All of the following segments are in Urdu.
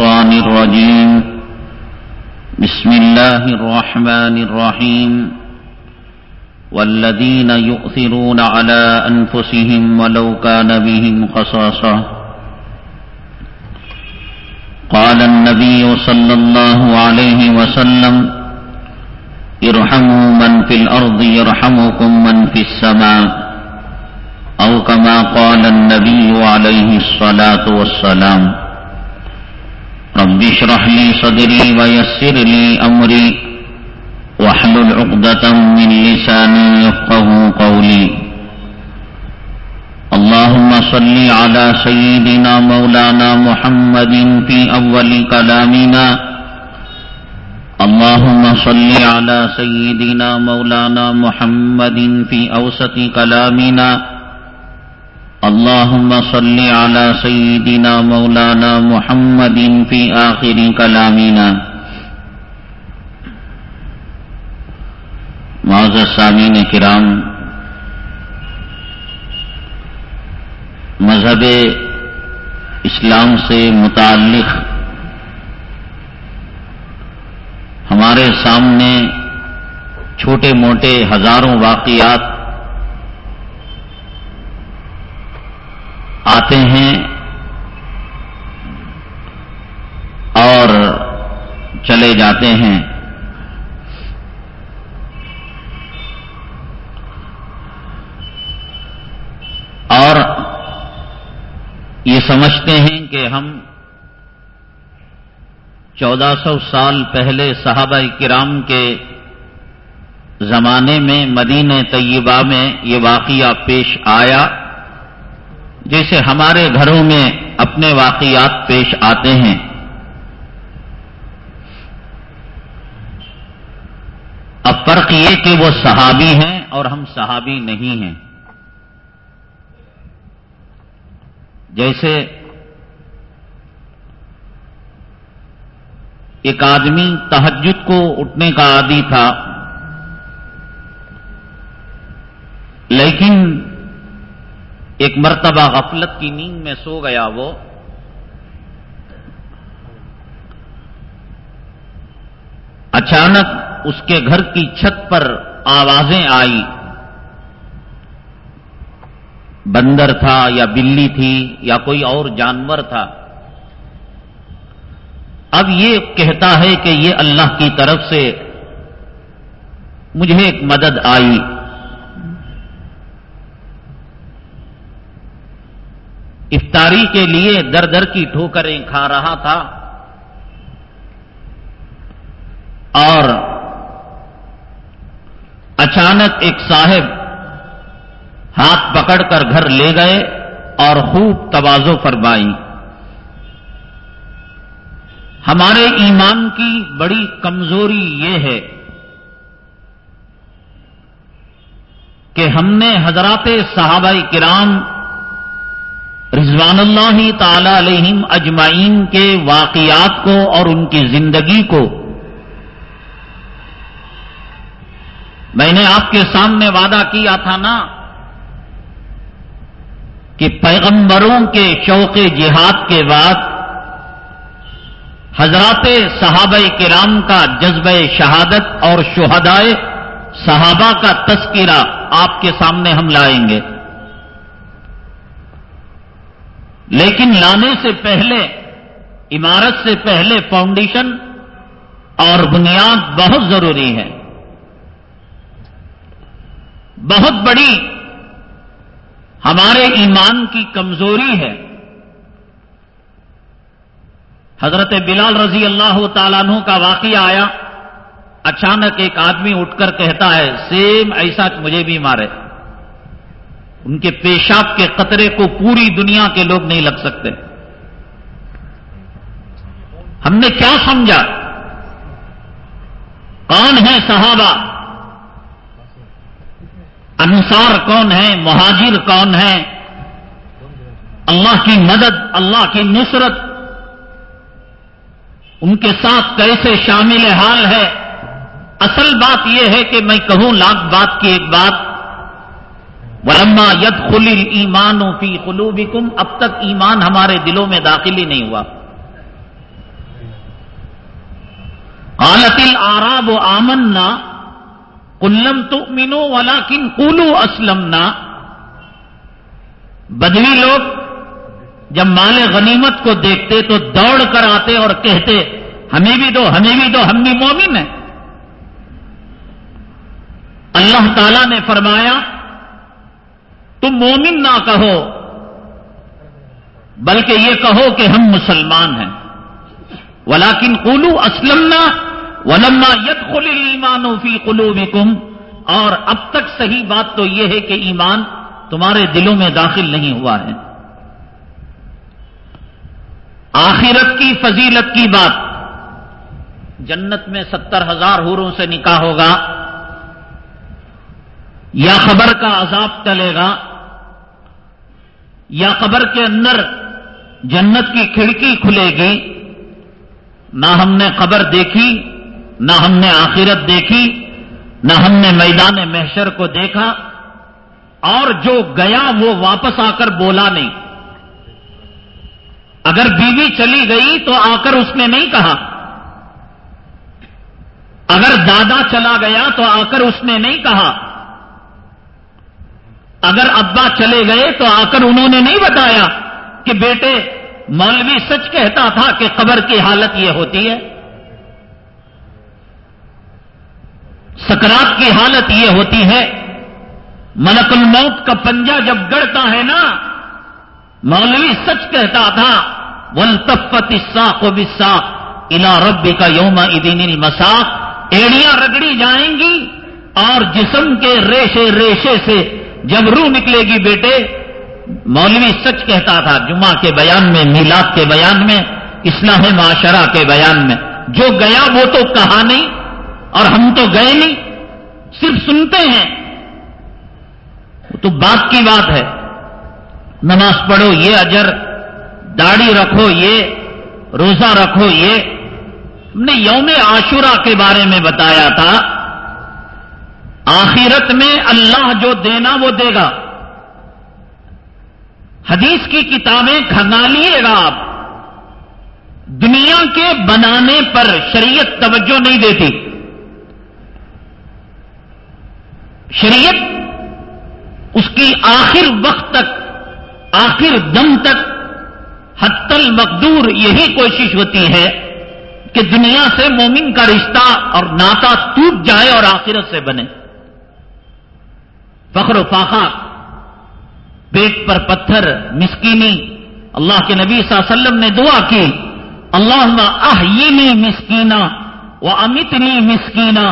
الشيطان الرجيم. بسم الله الرحمن الرحيم. والذين يؤثرون على أنفسهم ولو كان بهم خصاصة. قال النبي صلى الله عليه وسلم ارحموا من في الأرض يرحمكم من في السماء. أو كما قال النبي عليه الصلاة والسلام رب اشرح لي صدري ويسر لي أمري واحلل عقدة من لساني يفقه قولي. اللهم صل على سيدنا مولانا محمد في أول كلامنا. اللهم صل على سيدنا مولانا محمد في أوسط كلامنا. اللهم صل على سيدنا مولانا محمد في آخر كلامنا. معذر سامعین کرام، مذہب اسلام سے متعلق ہمارے سامنے چھوٹے موٹے ہزاروں واقعات آتے ہیں اور چلے جاتے ہیں۔ اور یہ سمجھتے ہیں کہ ہم چودہ سو سال پہلے صحابہ کرام کے زمانے میں مدینہ طیبہ میں یہ واقعہ پیش آیا۔ جیسے ہمارے گھروں میں اپنے واقعات پیش آتے ہیں۔ اب فرق یہ کہ وہ صحابی ہیں اور ہم صحابی نہیں ہیں۔ جیسے ایک آدمی تہجد کو اٹھنے کا عادی تھا، لیکن ایک مرتبہ غفلت کی نیند میں سو گیا وہ۔ اچانک اس کے گھر کی چھت پر آوازیں آئی۔ بندر تھا یا بلی تھی یا کوئی اور جانور تھا۔ اب یہ کہتا ہے کہ یہ اللہ کی طرف سے مجھے ایک مدد آئی۔ افطاری کے لیے در در کی ٹھوکریں کھا رہا تھا۔ اور اچانک ایک صاحب ہاتھ پکڑ کر گھر لے گئے اور خوب توازو فرمائی۔ ہمارے ایمان کی بڑی کمزوری یہ ہے کہ ہم نے حضرات صحابہ کرام رضوان اللہ تعالی علیہم اجمعین کے واقعات کو اور ان کی زندگی کو میں نے آپ کے سامنے وعدہ کیا تھا نا کہ پیغمبروں کے شوق جہاد کے بعد حضرات صحابہ کرام کا جذبہ شہادت اور شہدائے صحابہ کا تذکرہ آپ کے سامنے ہم لائیں گے۔ لیکن لانے سے پہلے، عمارت سے پہلے فاؤنڈیشن اور بنیاد بہت ضروری ہے۔ بہت بڑی ہمارے ایمان کی کمزوری ہے۔ حضرت بلال رضی اللہ تعالیٰ عنہ کا واقعہ آیا۔ اچانک ایک آدمی اٹھ کر کہتا ہے، سیم ایسا مجھے بھی مارے۔ ان کے پیشاب کے قطرے کو پوری دنیا کے لوگ نہیں لگ سکتے۔ ہم نے کیا سمجھا؟ کون ہے صحابہ؟ انصار کون ہے؟ مہاجر کون ہے؟ اللہ کی مدد، اللہ کی نصرت۔ ان کے ساتھ کیسے شامل حال ہے؟ اصل بات یہ ہے کہ میں کہوں لاکھ بات کی ایک بات ورما ید خلی ایمان فی قلوبکم اب تک ایمان ہمارے دلوں میں داخل ہی نہیں ہوا۔ قالت العراب و آمنا کلم تو مینو والا کن اسلم بدوی لوگ جب مال غنیمت کو دیکھتے تو دوڑ کر آتے اور کہتے، ہمیں بھی دو، ہمیں بھی دو، ہم بھی مومن ہیں۔ اللہ تعالی نے فرمایا تم مومن نہ کہو، بلکہ یہ کہو کہ ہم مسلمان ہیں۔ ولاکن کولو اسلم ولما ید خل ایمان فی قلو اور اب تک صحیح بات تو یہ ہے کہ ایمان تمہارے دلوں میں داخل نہیں ہوا ہے۔ آخرت کی فضیلت کی بات۔ جنت میں ستر ہزار ہوروں سے نکاح ہوگا۔ یا خبر کا عذاب ٹلے گا۔ یا قبر کے اندر جنت کی کھڑکی کھلے گی، نہ ہم نے قبر دیکھی، نہ ہم نے آخرت دیکھی، نہ ہم نے میدان محشر کو دیکھا، اور جو گیا وہ واپس آ کر بولا نہیں۔ اگر بیوی چلی گئی تو آ کر اس نے نہیں کہا۔ اگر دادا چلا گیا تو آ کر اس نے نہیں کہا۔ اگر ابا چلے گئے تو آ کر انہوں نے نہیں بتایا کہ بیٹے، مولوی سچ کہتا تھا کہ قبر کی حالت یہ ہوتی ہے۔ سکرات کی حالت یہ ہوتی ہے۔ ملک الموت کا پنجا جب گڑتا ہے نا، مولوی سچ کہتا تھا ول تفت کو بسا الا رب کا یوم ادین المساق۔ ایڑیاں رگڑی جائیں گی اور جسم کے ریشے ریشے سے جب روح نکلے گی بیٹے، مولوی سچ کہتا تھا، جمعہ کے بیان میں، میلاد کے بیان میں اسلام معاشرہ کے بیان میں۔ جو گیا وہ تو کہا نہیں اور ہم تو گئے نہیں، صرف سنتے ہیں۔ وہ تو بات کی بات ہے۔ نماز پڑھو، یہ اجر، داڑھی رکھو، یہ روزہ رکھو، یہ۔ ہم نے یوم عاشورہ کے بارے میں بتایا تھا۔ آخرت میں اللہ جو دینا وہ دے گا۔ حدیث کی کتابیں کھنگالیے گا آپ۔ دنیا کے بنانے پر شریعت توجہ نہیں دیتی۔ شریعت اس کی آخر وقت تک، آخر دم تک حت المقدور یہی کوشش ہوتی ہے کہ دنیا سے مومن کا رشتہ اور ناتا ٹوٹ جائے اور آخرت سے بنے۔ فخر و فاقہ پیٹ پر پتھر، مسکینی۔ اللہ کے نبی صلی اللہ علیہ وسلم نے دعا کی اللہ احینی مسکینہ و امتنی مسکینہ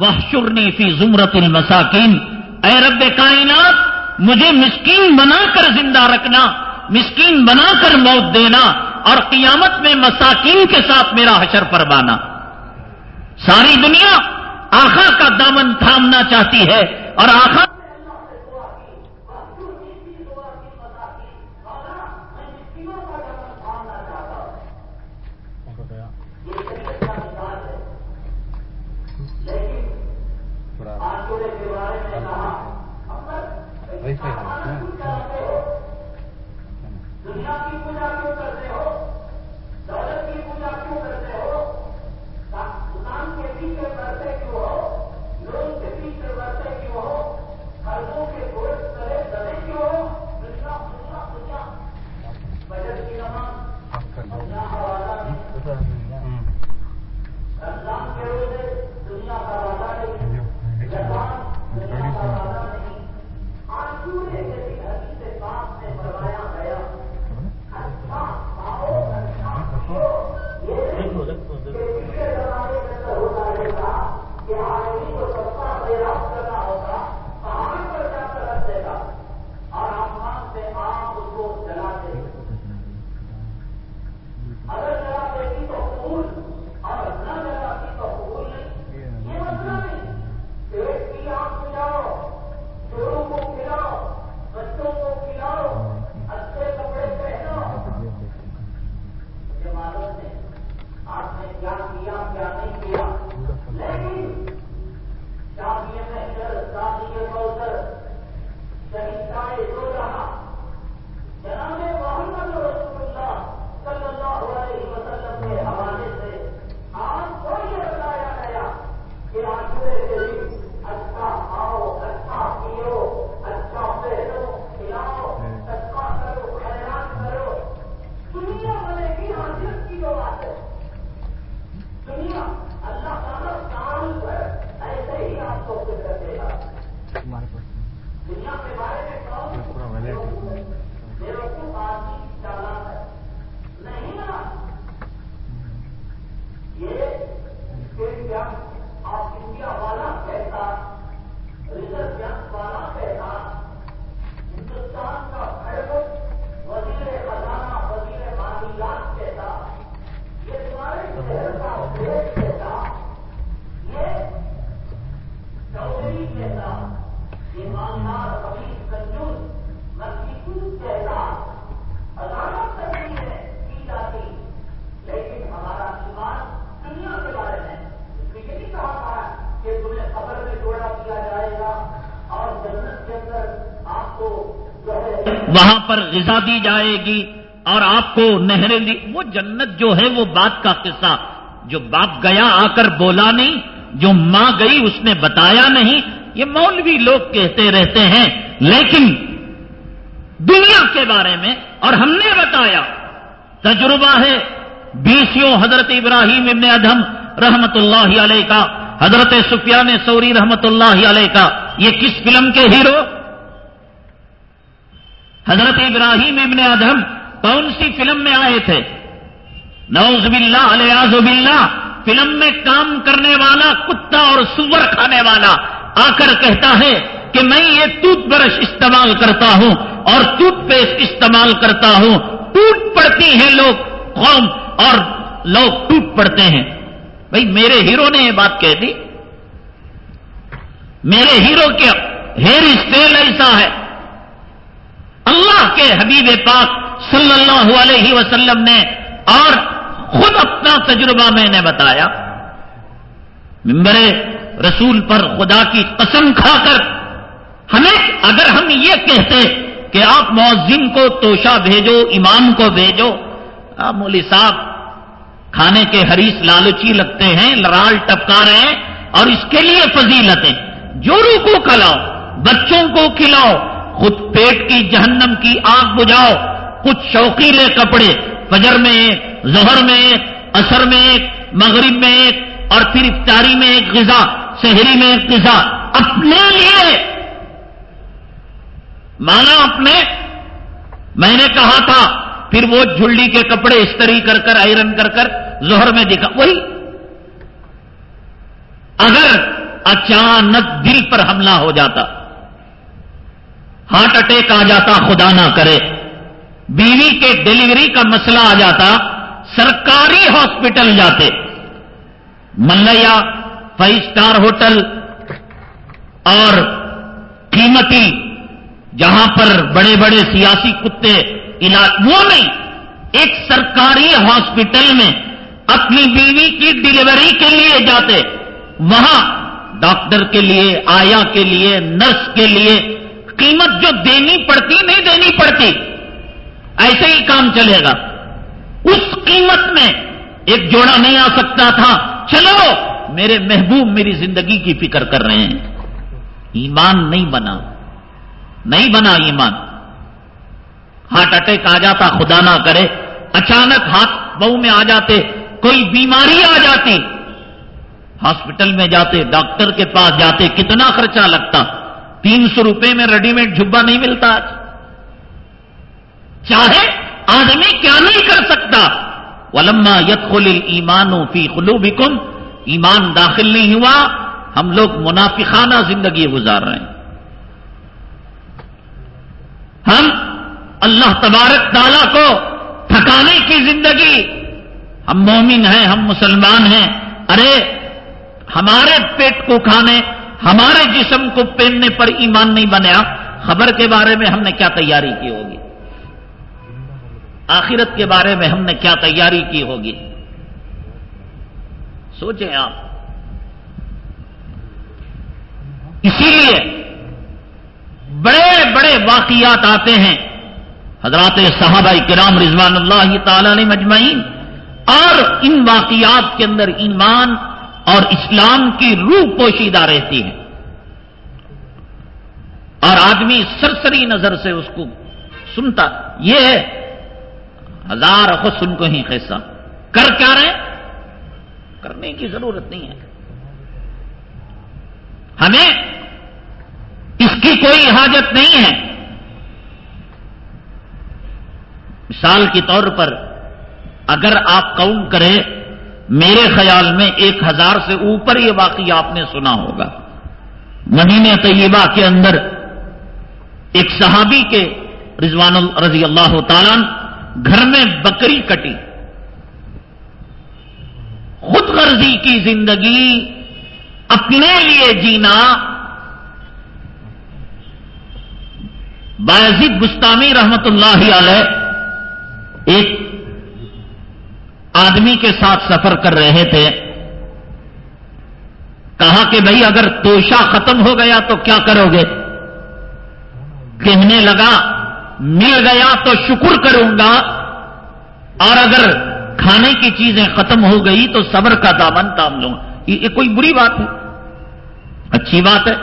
وہ شرنی فی زمرت المساکین۔ اے رب کائنات، مجھے مسکین بنا کر زندہ رکھنا، مسکین بنا کر موت دینا اور قیامت میں مساکین کے ساتھ میرا حشر پروانا ساری دنیا آخا کا دامن تھامنا چاہتی ہے اور آخا ویسے ہی ہوتا ہے پر غذا دی جائے گی اور آپ کو نہریں دی وہ جنت جو ہے وہ بات کا قصہ۔ جو باپ گیا آ کر بولا نہیں، جو ماں گئی اس نے بتایا نہیں، یہ مولوی لوگ کہتے رہتے ہیں۔ لیکن دنیا کے بارے میں اور ہم نے بتایا، تجربہ ہے۔ بیسوں حضرت ابراہیم ابن ادم رحمت اللہ علیہ کا، حضرت سفیان سوری رحمت اللہ علیہ کا۔ یہ کس فلم کے ہیرو؟ حضرت ابراہیم ابن ادم کون سی فلم میں آئے تھے؟ نوز باللہ علیہ باللہ، فلم میں کام کرنے والا، کتا اور سور کھانے والا آ کر کہتا ہے کہ میں یہ ٹوتھ برش استعمال کرتا ہوں اور ٹوتھ پیسٹ استعمال کرتا ہوں۔ ٹوٹ پڑتی ہیں لوگ، قوم اور لوگ ٹوٹ پڑتے ہیں۔ بھائی، میرے ہیرو نے یہ بات کہہ دی۔ میرے ہیرو کے ہیئر اسٹائل ایسا ہے۔ اللہ کے حبیب پاک صلی اللہ علیہ وسلم نے اور خود اپنا تجربہ میں نے بتایا۔ ممبر رسول پر خدا کی قسم کھا کر ہمیں اگر ہم یہ کہتے کہ آپ مؤذن کو توشا بھیجو، امام کو بھیجو آپ مولی صاحب کھانے کے حریص لالچی لگتے ہیں، لرال ٹپکا رہے ہیں اور اس کے لیے فضیلتیں۔ جورو کو کھلاؤ، بچوں کو کھلاؤ خود پیٹ کی جہنم کی آگ بجھاؤ، کچھ شوقیلے کپڑے، فجر میں ایک زہر میں ایک اثر میں ایک، مغرب میں ایک، اور پھر افطاری میں ایک غذا شہری میں ایک غذا۔ اپنے لیے۔ مانا اپنے۔ میں نے کہا تھا، پھر وہ جھلی کے کپڑے استری کر کر، آئرن کر کر زہر میں دکھا۔ وہی۔ اگر اچانک دل پر حملہ ہو جاتا ہارٹ اٹیک آ جاتا، خدا نہ کرے۔ بیوی کے ڈلیوری کا مسئلہ آ جاتا، سرکاری ہاسپٹل جاتے۔ ملیا، فائیو اسٹار ہوٹل اور قیمتی، جہاں پر بڑے بڑے سیاسی کتے، علاج، وہ نہیں، ایک سرکاری ہاسپٹل میں اپنی بیوی کی ڈلیوری کے لیے جاتے۔ وہاں ڈاکٹر کے لیے، آیا کے لیے، نرس کے لیے قیمت جو دینی پڑتی نہیں دینی پڑتی، ایسے ہی کام چلے گا۔ اس قیمت میں ایک جوڑا نہیں آ سکتا تھا۔ چلو، میرے محبوب میری زندگی کی فکر کر رہے ہیں۔ ایمان نہیں بنا۔ نہیں بنا ایمان۔ ہارٹ اٹیک آ جاتا، خدا نہ کرے۔ اچانک ہاتھ بہو میں آ جاتے، کوئی بیماری آ جاتی۔ ہاسپٹل میں جاتے، ڈاکٹر کے پاس جاتے، کتنا خرچہ لگتا۔ تین سو روپے میں ریڈی میڈ جھبا نہیں ملتا آج۔ چاہے آدمی کیا نہیں کر سکتا۔ ولما یت خل ایمان فی خلو ایمان داخل نہیں ہوا، ہم لوگ منافقانہ زندگی گزار رہے ہیں۔ ہم اللہ تبارک تعالیٰ کو تھکانے کی زندگی، ہم مومن ہیں، ہم مسلمان ہیں۔ ارے، ہمارے پیٹ کو کھانے ہمارے جسم کو پہننے پر ایمان نہیں بنیا خبر کے بارے میں ہم نے کیا تیاری کی ہوگی؟ آخرت کے بارے میں ہم نے کیا تیاری کی ہوگی؟ سوچیں آپ۔ اسی لیے بڑے بڑے واقعات آتے ہیں۔ حضرات صحابہ کرام رضوان اللہ تعالی نے مجمعین، اور ان واقعات کے اندر ایمان اور اسلام کی روح پوشیدہ رہتی ہے۔ اور آدمی سرسری نظر سے اس کو سنتا، یہ ہے۔ ہزار حسن کو ہی خیسا کر کیا رہے کرنے کی ضرورت نہیں ہے۔ ہمیں اس کی کوئی حاجت نہیں ہے۔ مثال کے طور پر اگر آپ کاؤنٹ کریں میرے خیال میں ایک ہزار سے اوپر یہ واقعہ آپ نے سنا ہوگا۔ مہینے طیبہ کے اندر ایک صحابی کے رضوان رضی اللہ تعالیٰ گھر میں بکری کٹی۔ خود غرضی کی زندگی اپنے لیے جینا۔ باعزید گستامی رحمت اللہ علیہ ایک آدمی کے ساتھ سفر کر رہے تھے، کہا کہ بھائی اگر توشا ختم ہو گیا تو کیا کرو گے؟ کہنے لگا، مل گیا تو شکر کروں گا، اور اگر کھانے کی چیزیں ختم ہو گئی تو صبر کا دامن تام لوں یہ کوئی بری بات ہے؟ اچھی بات ہے۔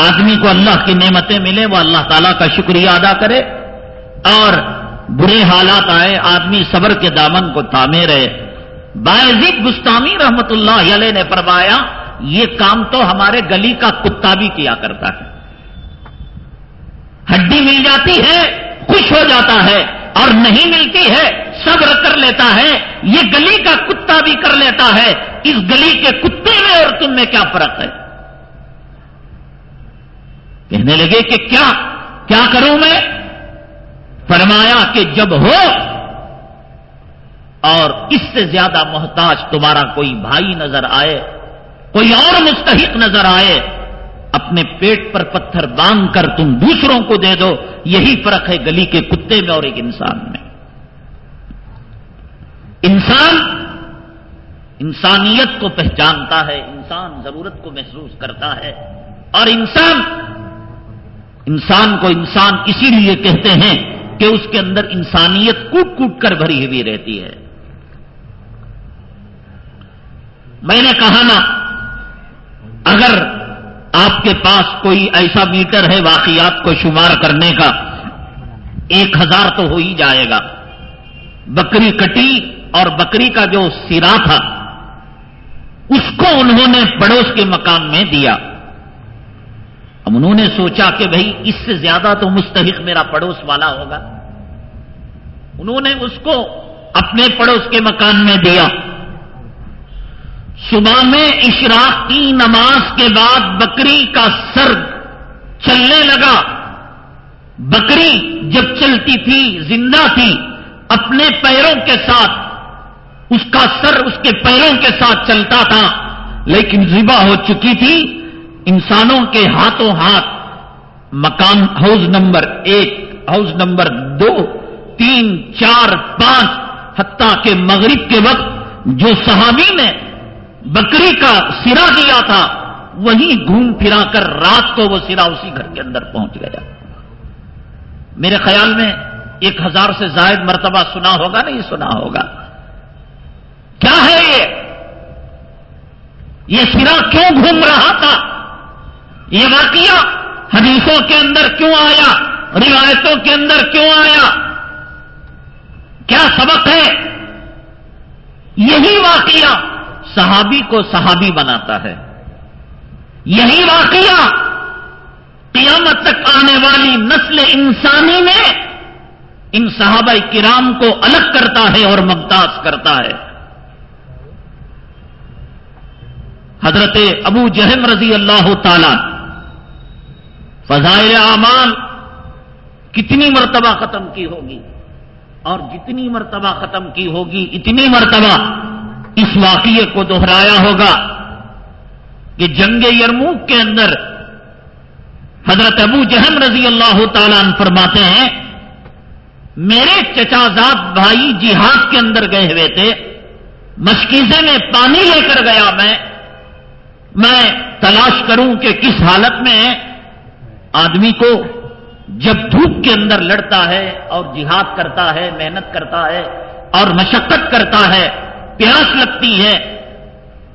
آدمی کو اللہ کی نعمتیں ملے وہ اللہ تعالیٰ کا شکریہ ادا کرے، اور برے حالات آئے، آدمی صبر کے دامن کو تامے رہے۔ باعزید گستامی رحمت اللہ علیہ نے فرمایا، یہ کام تو ہمارے گلی کا کتا بھی کیا کرتا ہے۔ ہڈی مل جاتی ہے، خوش ہو جاتا ہے، اور نہیں ملتی ہے، صبر کر لیتا ہے۔ یہ گلی کا کتا بھی کر لیتا ہے۔ اس گلی کے کتے میں اور تم میں کیا فرق ہے؟ کہنے لگے کہ کیا کیا کروں میں؟ فرمایا کہ جب ہو اور اس سے زیادہ محتاج تمہارا کوئی بھائی نظر آئے، کوئی اور مستحق نظر آئے، اپنے پیٹ پر پتھر باندھ کر تم دوسروں کو دے دو، یہی فرق ہے گلی کے کتے میں اور ایک انسان میں۔ انسان انسانیت کو پہچانتا ہے، انسان ضرورت کو محسوس کرتا ہے، اور انسان انسان کو انسان اسی لیے کہتے ہیں کہ اس کے اندر انسانیت کوٹ کوٹ کر بھری ہوئی رہتی ہے۔ میں نے کہا نا، اگر آپ کے پاس کوئی ایسا میٹر ہے واقعات کو شمار کرنے کا، ایک ہزار تو ہو ہی جائے گا۔ بکری کٹی اور بکری کا جو سرا تھا، اس کو انہوں نے پڑوس کے مکان میں دیا۔ اب انہوں نے سوچا کہ بھائی اس سے زیادہ تو مستحق میرا پڑوس والا ہوگا۔ انہوں نے اس کو اپنے پڑوس کے مکان میں دیا۔ صبح میں اشراق کی نماز کے بعد بکری کا سر چلنے لگا۔ بکری جب چلتی تھی، زندہ تھی، اپنے پیروں کے ساتھ، اس کا سر اس کے پیروں کے ساتھ چلتا تھا، لیکن زبا ہو چکی تھی۔ انسانوں کے ہاتھوں ہاتھ مکان ہاؤس نمبر ایک ہاؤس نمبر دو، تین، چار، پانچ، حتیٰ کے مغرب کے وقت جو صحابی نے بکری کا سرا دیا تھا وہی گھوم پھرا کر رات کو وہ سرا اسی گھر کے اندر پہنچ گیا۔ میرے خیال میں ایک ہزار سے زائد مرتبہ سنا ہوگا، نہیں سنا ہوگا۔ کیا ہے یہ؟ یہ سرا کیوں گھوم رہا تھا؟ یہ واقعہ حدیثوں کے اندر کیوں آیا؟ روایتوں کے اندر کیوں آیا؟ کیا سبق ہے؟ یہی واقعہ صحابی کو صحابی بناتا ہے۔ یہی واقعہ قیامت تک آنے والی نسل انسانی میں ان صحابہ کرام کو الگ کرتا ہے اور ممتاز کرتا ہے۔ حضرت ابو جہم رضی اللہ تعالی فضائل اعمال کتنی مرتبہ ختم کی ہوگی اور جتنی مرتبہ ختم کی ہوگی اتنی مرتبہ اس واقعے کو دوہرایا ہوگا کہ جنگ یرموک کے اندر حضرت ابو جہم رضی اللہ تعالیٰ فرماتے ہیں، میرے چچازاد بھائی جہاد کے اندر گئے ہوئے تھے، مشکیزے میں پانی لے کر گیا میں میں تلاش کروں کہ کس حالت میں آدمی کو جب دھوپ کے اندر لڑتا ہے اور جہاد کرتا ہے، محنت کرتا ہے اور مشقت کرتا ہے، پیاس لگتی ہے،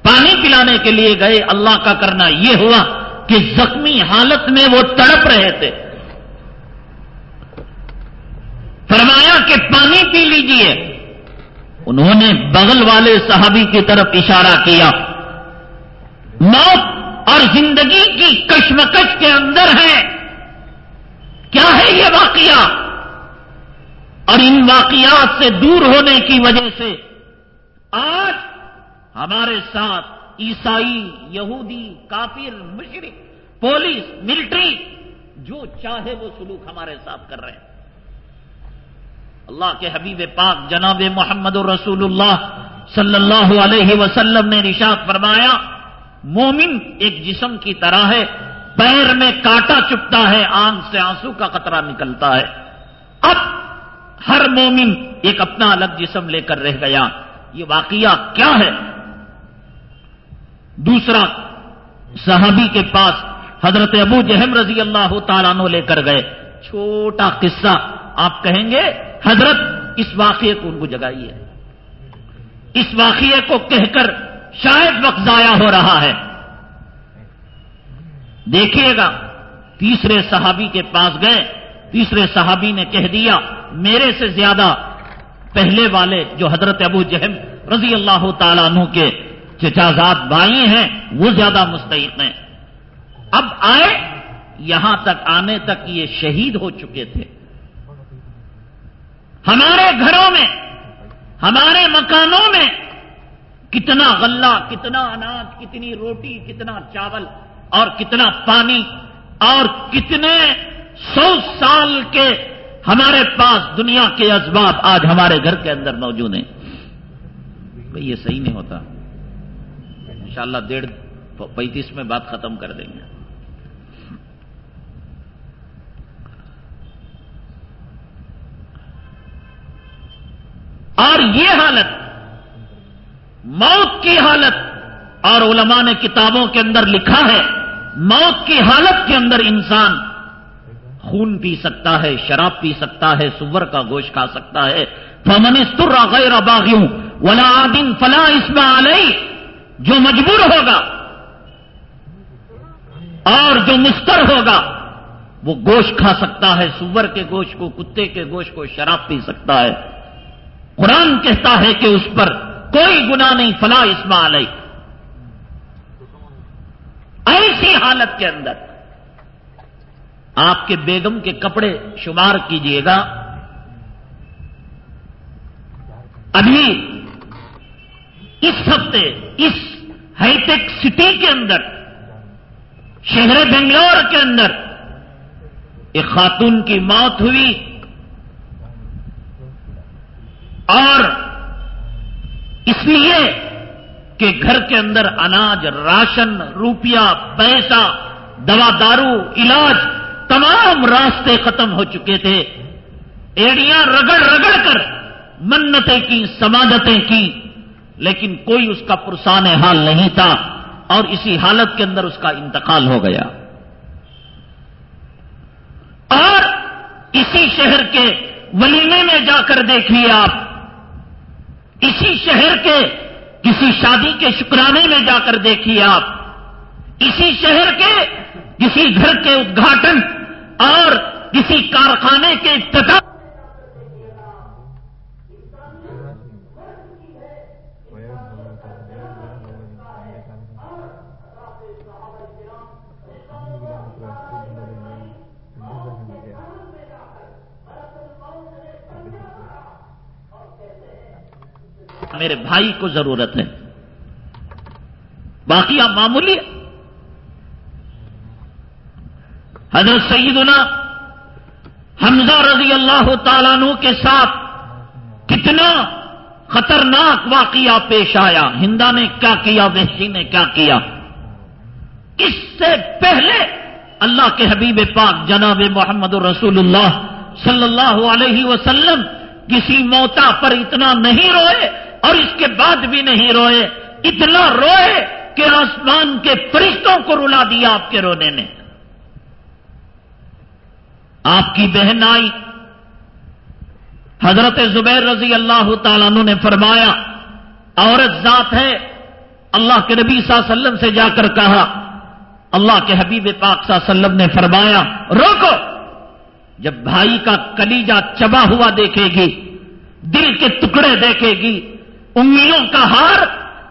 پانی پلانے کے لیے گئے، اللہ کا کرنا یہ ہوا کہ زخمی حالت میں وہ تڑپ رہے تھے۔ فرمایا کہ پانی پی لیجیے۔ انہوں نے بغل والے صحابی کی طرف اشارہ کیا۔ موت اور زندگی کی کشمکش کے اندر ہے۔ کیا ہے یہ واقعہ؟ اور ان واقعات سے دور ہونے کی وجہ سے آج ہمارے ساتھ عیسائی، یہودی، کافر مشرق پولیس، ملٹری، جو چاہے وہ سلوک ہمارے ساتھ کر رہے ہیں۔ اللہ کے حبیب پاک جناب محمد الرسول اللہ صلی اللہ علیہ وسلم نے نشاد فرمایا۔ مومن ایک جسم کی طرح ہے، پیر میں کاٹا چپتا ہے، آنکھ سے آنسو کا قطرہ نکلتا ہے۔ اب ہر مومن ایک اپنا الگ جسم لے کر رہ گیا۔ یہ واقعہ کیا ہے؟ دوسرا، صحابی کے پاس حضرت ابو جہم رضی اللہ تعالیٰ نو لے کر گئے۔ چھوٹا قصہ۔ آپ کہیں گے، حضرت اس واقعے کو ان کو جگائیے اس واقعے کو کہہ کر شاید وقت ضائع ہو رہا ہے۔ دیکھیے گا، تیسرے صحابی کے پاس گئے، تیسرے صحابی نے کہہ دیا، میرے سے زیادہ پہلے والے جو حضرت ابو جہم رضی اللہ تعالیٰ عنہ کے چچازاد بھائی ہیں، وہ زیادہ مستحق ہیں۔ اب آئے، یہاں تک آنے تک یہ شہید ہو چکے تھے۔ ہمارے گھروں میں، ہمارے مکانوں میں کتنا غلہ، کتنا اناج، کتنی روٹی، کتنا چاول اور کتنا پانی اور کتنے سو سال کے ہمارے پاس دنیا کے اسباب آج ہمارے گھر کے اندر موجود ہیں۔ بھئی یہ صحیح نہیں ہوتا۔ انشاءاللہ ڈیڑھ پینتیس میں بات ختم کر دیں گے۔ اور یہ حالت موت کی حالت اور علماء نے کتابوں کے اندر لکھا ہے، موت کی حالت کے اندر انسان خون پی سکتا ہے، شراب پی سکتا ہے، سور کا گوشت کھا سکتا ہے۔ فمن استرا غیر باغیوں ولا دن فلا اس میں جو مجبور ہوگا اور جو مستر ہوگا، وہ گوشت کھا سکتا ہے، سور کے گوشت کو، کتے کے گوشت کو، شراب پی سکتا ہے۔ قرآن کہتا ہے کہ اس پر کوئی گنا نہیں فلا اسما علیہ۔ ایسی حالت کے اندر آپ کے بیگم کے کپڑے شمار کیجیے گا۔ ابھی اس ہفتے، اس ہائی ٹیک سٹی کے اندر، شہر بنگلور کے اندر ایک خاتون کی موت ہوئی اور اس لیے کہ گھر کے اندر اناج، راشن، روپیہ، پیسہ، دوا دارو، علاج تمام راستے ختم ہو چکے تھے۔ ایڑیاں رگڑ رگڑ کر منتیں کی سماجتیں کی، لیکن کوئی اس کا پرسان حال نہیں تھا اور اسی حالت کے اندر اس کا انتقال ہو گیا۔ اور اسی شہر کے ولیمے میں جا کر دیکھیے آپ۔ اسی شہر کے کسی شادی کے شکرانے میں جا کر دیکھیے آپ۔ اسی شہر کے کسی گھر کے ادھاٹن اور کسی کارخانے کے افتتاح میرے بھائی کو ضرورت ہے۔ باقی آپ معمولی حضرت سیدنا حمزہ رضی اللہ تعالیٰ عنہ کے ساتھ کتنا خطرناک واقعہ پیش آیا۔ ہندا نے کیا کیا، وحشی نے کیا کیا۔ اس سے پہلے اللہ کے حبیب پاک جناب محمد رسول اللہ صلی اللہ علیہ وسلم کسی موتا پر اتنا نہیں روئے اور اس کے بعد بھی نہیں روئے، اتنا روئے کہ آسمان کے فرشتوں کو رلا دیا آپ کے رونے نے۔ آپ کی بہن آئی۔ حضرت زبیر رضی اللہ تعالیٰ عنہ نے فرمایا، عورت ذات ہے۔ اللہ کے نبی صلی اللہ علیہ وسلم سے جا کر کہا، اللہ کے حبیب پاک صلی اللہ علیہ وسلم نے فرمایا، روکو۔ جب بھائی کا کلیجا چبا ہوا دیکھے گی، دل کے ٹکڑے دیکھے گی انگلیوں کا ہار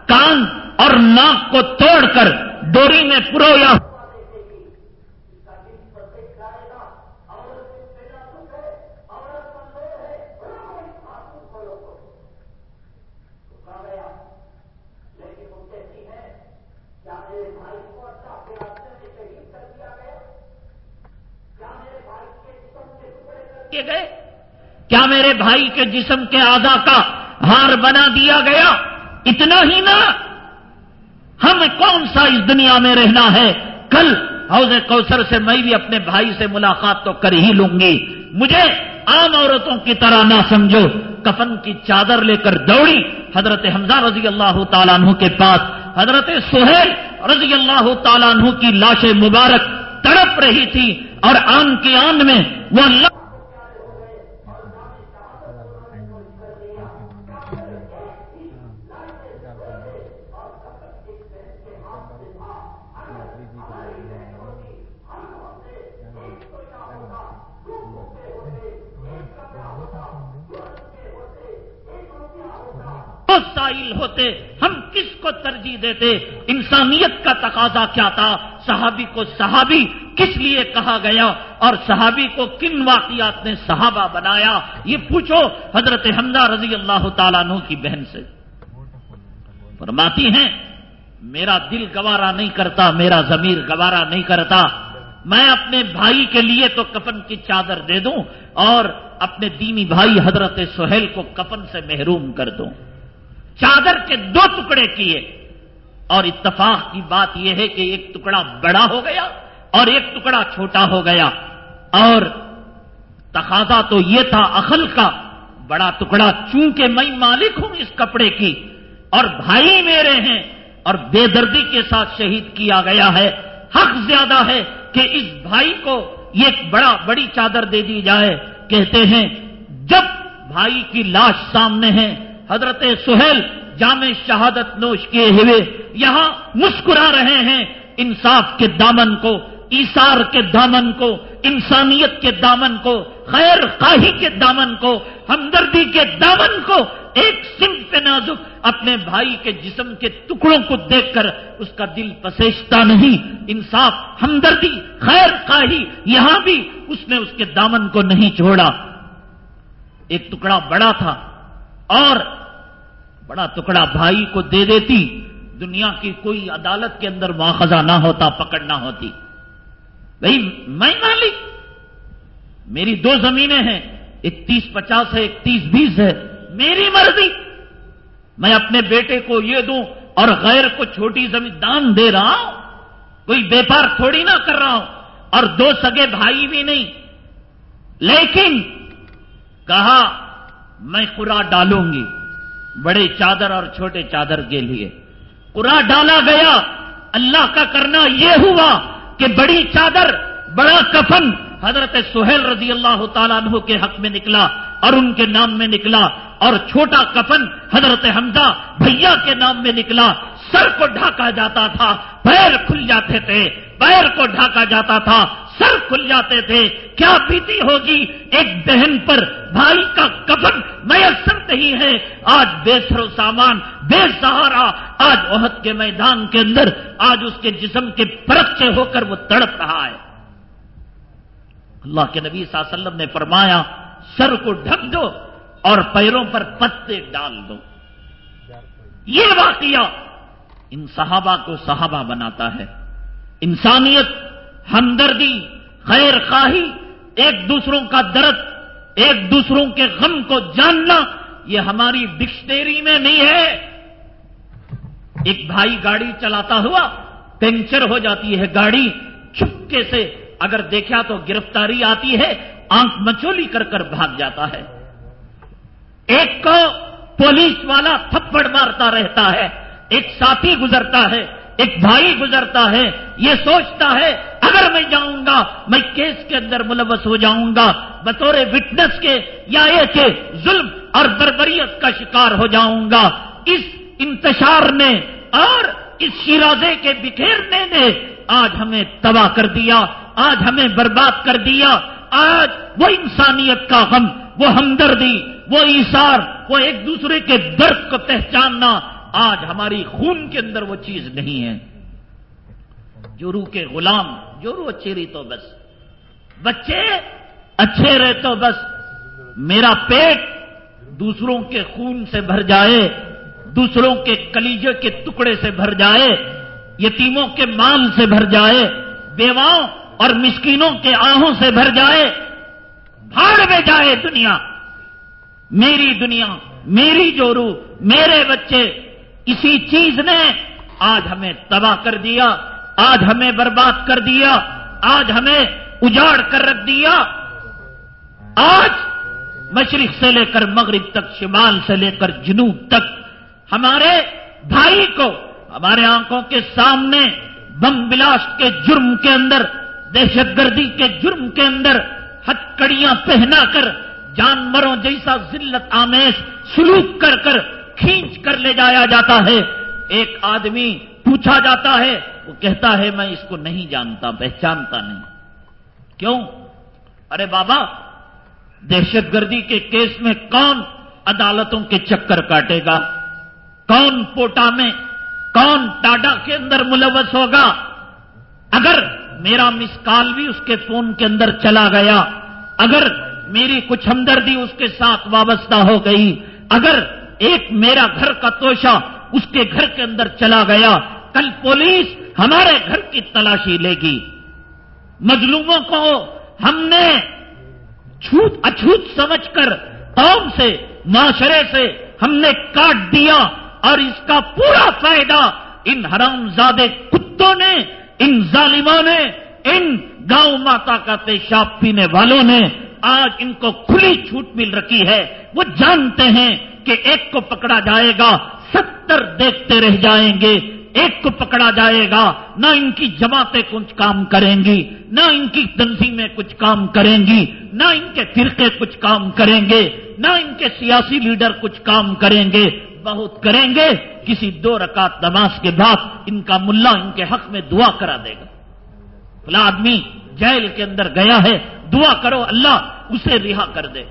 کان اور ناک کو توڑ کر ڈوری میں پرویا گئے کیا میرے بھائی کے جسم کے آدھا کا ہار بنا دیا گیا۔ اتنا ہی نہ۔ ہم کون سا اس دنیا میں رہنا ہے؟ کل حوض کوثر سے میں بھی اپنے بھائی سے ملاقات تو کر ہی لوں گی۔ مجھے عام عورتوں کی طرح نہ سمجھو۔ کفن کی چادر لے کر دوڑی۔ حضرت حمزہ رضی اللہ تعالیٰ عنہ کے پاس۔ حضرت سہیل رضی اللہ تعالیٰ عنہ کی لاش مبارک تڑپ رہی تھی۔ اور آن کی آن میں وہ اللہ سائل ہوتے، ہم کس کو ترجیح دیتے؟ انسانیت کا تقاضا کیا تھا؟ صحابی کو صحابی کس لیے کہا گیا؟ اور صحابی کو کن واقعات نے صحابہ بنایا؟ یہ پوچھو حضرت حمدہ رضی اللہ تعالیٰ عنہ کی بہن سے۔ فرماتی ہیں، میرا دل گوارا نہیں کرتا، میرا ضمیر گوارا نہیں کرتا۔ میں اپنے بھائی کے لیے تو کفن کی چادر دے دوں اور اپنے دینی بھائی حضرت سہیل کو کفن سے محروم کر دوں۔ چادر کے دو ٹکڑے کیے۔ اور اتفاق کی بات یہ ہے کہ ایک ٹکڑا بڑا ہو گیا اور ایک ٹکڑا چھوٹا ہو گیا۔ اور تقاضا تو یہ تھا اخل کا، بڑا ٹکڑا چونکہ میں مالک ہوں اس کپڑے کی۔ اور بھائی میرے ہیں، اور بے دردی کے ساتھ شہید کیا گیا ہے۔ حق زیادہ ہے کہ اس بھائی کو یہ بڑا، بڑی چادر دے دی جائے۔ کہتے ہیں، جب بھائی کی لاش سامنے ہے حضرت سہیل جامع شہادت نوش کیے ہوئے یہاں مسکرا رہے ہیں انصاف کے دامن کو ایسار کے دامن کو، انسانیت کے دامن کو، خیر قاہی کے دامن کو، ہمدردی کے دامن کو ایک پہ نازک اپنے بھائی کے جسم کے ٹکڑوں کو دیکھ کر اس کا دل پسیجتا نہیں، انصاف، ہمدردی، خیر قاہی یہاں بھی اس نے اس کے دامن کو نہیں چھوڑا۔ ایک ٹکڑا بڑا تھا۔ اور بڑا ٹکڑا بھائی کو دے دیتی، دنیا کی کوئی عدالت کے اندر مواخذہ نہ ہوتا پکڑنا ہوتی۔ بھائی، میں مالک، میری دو زمینیں ہیں اکتیس پچاس ہے اکتیس بیس ہے، میری مرضی۔ میں اپنے بیٹے کو یہ دوں اور غیر کو چھوٹی زمین دان دے رہا ہوں۔ کوئی بیپار تھوڑی نہ کر رہا ہوں۔ اور دو سگے بھائی بھی نہیں۔ لیکن کہا میں قرا ڈالوں گی بڑے چادر اور چھوٹے چادر کے لیے۔ قرا ڈالا گیا۔ اللہ کا کرنا یہ ہوا کہ بڑی چادر، بڑا کفن حضرت سہیل رضی اللہ تعالیٰ عنہ کے حق میں نکلا اور ان کے نام میں نکلا اور چھوٹا کفن حضرت حمزہ بھیا کے نام میں نکلا۔ سر کو ڈھاکا جاتا تھا، پیر کھل جاتے تھے، پیر کو ڈھاکا جاتا تھا، سر کھل جاتے تھے۔ کیا بیتی ہوگی؟ ایک بہن پر، بھائی کا کفن میسر نہیں ہے۔ آج بے سر و سامان، بے سہارا، آج عہد کے میدان کے اندر، آج اس کے جسم کے پرچے ہو کر وہ تڑپ رہا ہے۔ اللہ کے نبی صلی اللہ علیہ وسلم نے فرمایا، سر کو ڈھک دو اور پیروں پر پتے ڈال دو۔ یہ واقعہ ان صحابہ کو صحابہ بناتا ہے۔ انسانیت، ہمدردی خیر خواہی ایک دوسروں کا درد، ایک دوسروں کے غم کو جاننا، یہ ہماری ڈکشنری میں نہیں ہے۔ ایک بھائی گاڑی چلاتا ہوا پنچر ہو جاتی ہے، گاڑی چھپکے سے اگر دیکھا تو گرفتاری آتی ہے، آنکھ مچولی کر کر بھاگ جاتا ہے۔ ایک کو پولیس والا تھپڑ مارتا رہتا ہے۔ ایک ساتھی گزرتا ہے، ایک بھائی گزرتا ہے، یہ سوچتا ہے، اگر میں جاؤں گا، میں کیس کے اندر ملوث ہو جاؤں گا، بطور وٹنس کے یا یہ کہ ظلم اور بربریت کا شکار ہو جاؤں گا۔ اس انتشار نے اور اس شیرازے کے بکھیرنے نے آج ہمیں تباہ کر دیا، آج ہمیں برباد کر دیا۔ آج وہ انسانیت کا غم، وہ ہمدردی، وہ ایسار وہ ایک دوسرے کے درد کو پہچاننا آج ہماری خون کے اندر وہ چیز نہیں ہے۔ جورو کے غلام جورو اچھی رہی تو بس۔ بچے اچھے رہے تو بس۔ میرا پیٹ دوسروں کے خون سے بھر جائے، دوسروں کے کلیجے کے ٹکڑے سے بھر جائے، یتیموں کے مال سے بھر جائے، بیواؤں اور مسکینوں کے آہوں سے بھر جائے۔ بھاڑ میں جائے دنیا۔ میری دنیا، میری جورو میرے بچے اسی چیز نے آج ہمیں تباہ کر دیا، آج ہمیں برباد کر دیا، آج ہمیں اجاڑ کر رکھ دیا۔ آج مشرق سے لے کر مغرب تک، شمال سے لے کر جنوب تک، ہمارے بھائی کو، ہمارے آنکھوں کے سامنے، بم بلاسٹ کے جرم کے اندر، دہشت گردی کے جرم کے اندر ہتکڑیاں پہنا کر، جانوروں جیسا ذلت آمیش سلوک کر کر کھینچ کر لے جایا جاتا ہے۔ ایک آدمی پوچھا جاتا ہے، وہ کہتا ہے، میں اس کو نہیں جانتا، پہچانتا نہیں۔ کیوں؟ ارے بابا، دہشت گردی کے کیس میں کون عدالتوں کے چکر کاٹے گا؟ کون پوٹا میں، کون ٹاڈا کے اندر ملوث ہوگا؟ اگر میرا مس کال بھی اس کے فون کے اندر چلا گیا، اگر میری کچھ ہمدردی اس کے ساتھ وابستہ ہو گئی، اگر ایک میرا گھر کا توشا اس کے گھر کے اندر چلا گیا۔ کل پولیس ہمارے گھر کی تلاشی لے گی۔ مظلوموں کو ہم نے چھوت اچھوت سمجھ کر قوم سے، معاشرے سے ہم نے کاٹ دیا اور اس کا پورا فائدہ ان حرام زادے کتوں نے، ان ظالموں نے، ان گاؤں ماتا کا پیشاب پینے والوں نے آج ان کو کھلی چھوٹ مل رکھی ہے۔ وہ جانتے ہیں کہ ایک کو پکڑا جائے گا، ستر دیکھتے رہ جائیں گے، ایک کو پکڑا جائے گا، نہ ان کی جماعتیں کچھ کام کریں گی، نہ ان کی تنظیمیں کچھ کام کریں گی، نہ ان کے فرقے کچھ کام کریں گے، نہ ان کے سیاسی لیڈر کچھ کام کریں گے، بہت کریں گے، کسی دو رکعت نماز کے بعد ان کا ملا ان کے حق میں دعا کرا دے گا۔ فلا آدمی جیل کے اندر گیا ہے، دعا کرو اللہ اسے رہا کر دے۔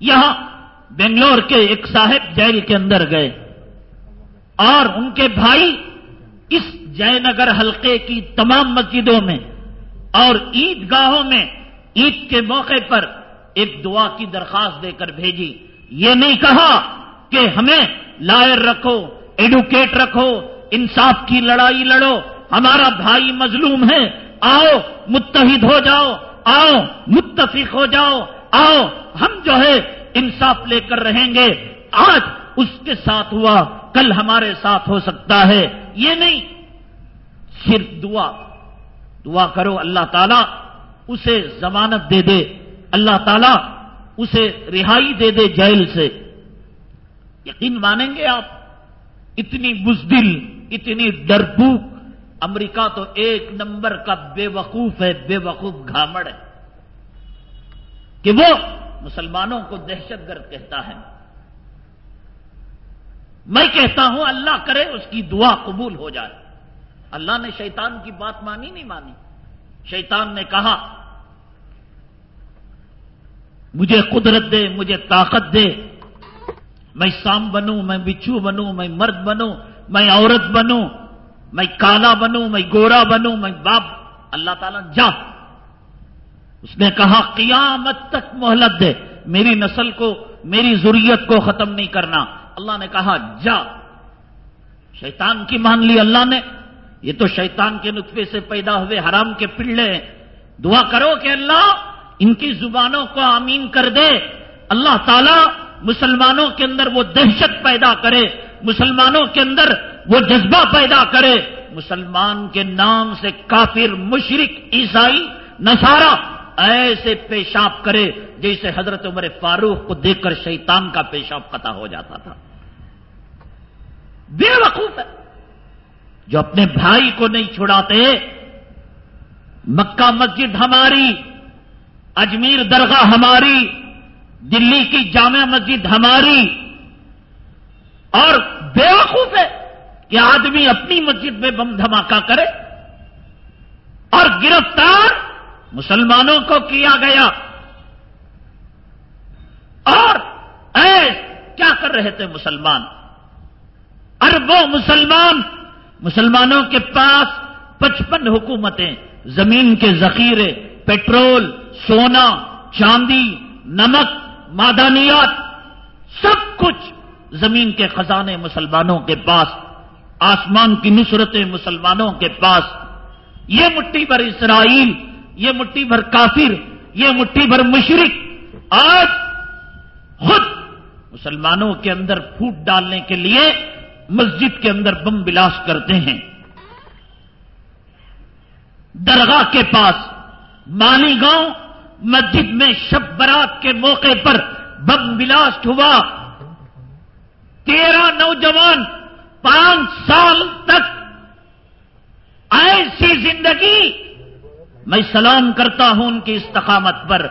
یہاں بنگلور کے ایک صاحب جیل کے اندر گئے اور ان کے بھائی اس جے نگر حلقے کی تمام مسجدوں میں اور عید گاہوں میں عید کے موقع پر ایک دعا کی درخواست دے کر بھیجی۔ یہ نہیں کہا کہ ہمیں لائر رکھو، ایڈوکیٹ رکھو، انصاف کی لڑائی لڑو، ہمارا بھائی مظلوم ہے، آؤ، متحد ہو جاؤ، آؤ، متفق ہو جاؤ، آؤ، ہم جو ہے انصاف لے کر رہیں گے۔ آج اس کے ساتھ ہوا، کل ہمارے ساتھ ہو سکتا ہے۔ یہ نہیں، صرف دعا۔ دعا کرو اللہ تعالیٰ اسے ضمانت دے دے۔ اللہ تعالیٰ اسے رہائی دے دے جیل سے۔ یقین مانیں گے آپ؟ اتنی بزدل، اتنی ڈربوک امریکہ تو ایک نمبر کا بے وقوف ہے، بے وقوف گھامڑ ہے۔ کہ وہ مسلمانوں کو دہشت گرد کہتا ہے۔ میں کہتا ہوں، اللہ کرے، اس کی دعا قبول ہو جائے۔ اللہ نے شیطان کی بات مانی نہیں مانی۔ شیطان نے کہا، مجھے قدرت دے، مجھے طاقت دے۔ میں سام بنوں، میں بچھو بنوں، میں مرد بنوں، میں عورت بنوں، میں کالا بنوں، میں گورا بنوں، میں باپ۔ اللہ تعالیٰ جا۔ اس نے کہا، قیامت تک مہلت دے، میری نسل کو، میری ضروریت کو ختم نہیں کرنا۔ اللہ نے کہا، جا۔ شیطان کی مان لی اللہ نے۔ یہ تو شیطان کے نطفے سے پیدا ہوئے حرام کے پڑے دعا کرو کہ اللہ ان کی زبانوں کو آمین کر دے۔ اللہ تعالی مسلمانوں کے اندر وہ دہشت پیدا کرے۔ مسلمانوں کے اندر وہ جذبہ پیدا کرے۔ مسلمان کے نام سے کافر مشرق عیسائی نسارا ایسے پیشاب کرے جیسے حضرت عمر فاروق کو دیکھ کر شیطان کا پیشاب قطع ہو جاتا تھا۔ بے وقوف ہے۔ جو اپنے بھائی کو نہیں چھڑاتے، مکہ مسجد ہماری، اجمیر درگاہ ہماری، دلی کی جامع مسجد ہماری۔ اور بے وقوف ہے کہ آدمی اپنی مسجد میں بم دھماکہ کرے اور گرفتار مسلمانوں کو کیا گیا؟ اور ایس کیا کر رہے تھے مسلمان؟ اربوں مسلمان، مسلمانوں کے پاس پچپن حکومتیں، زمین کے ذخیرے، پیٹرول، سونا، چاندی، نمک مادانیات سب کچھ زمین کے خزانے مسلمانوں کے پاس، آسمان کی نصرتیں مسلمانوں کے پاس۔ یہ مٹھی بھر اسرائیل یہ مٹھی بھر کافر، یہ مٹھی بھر مشرق آج خود مسلمانوں کے اندر پھوٹ ڈالنے کے لیے مسجد کے اندر بم بلاس کرتے ہیں۔ درگاہ کے پاس مانی گاؤں مسجد میں شب برات کے موقع پر بم بلاسٹ ہوا۔ تیرہ نوجوان پانچ سال تک ایسی زندگی میں سلام کرتا ہوں ان کی استقامت پر۔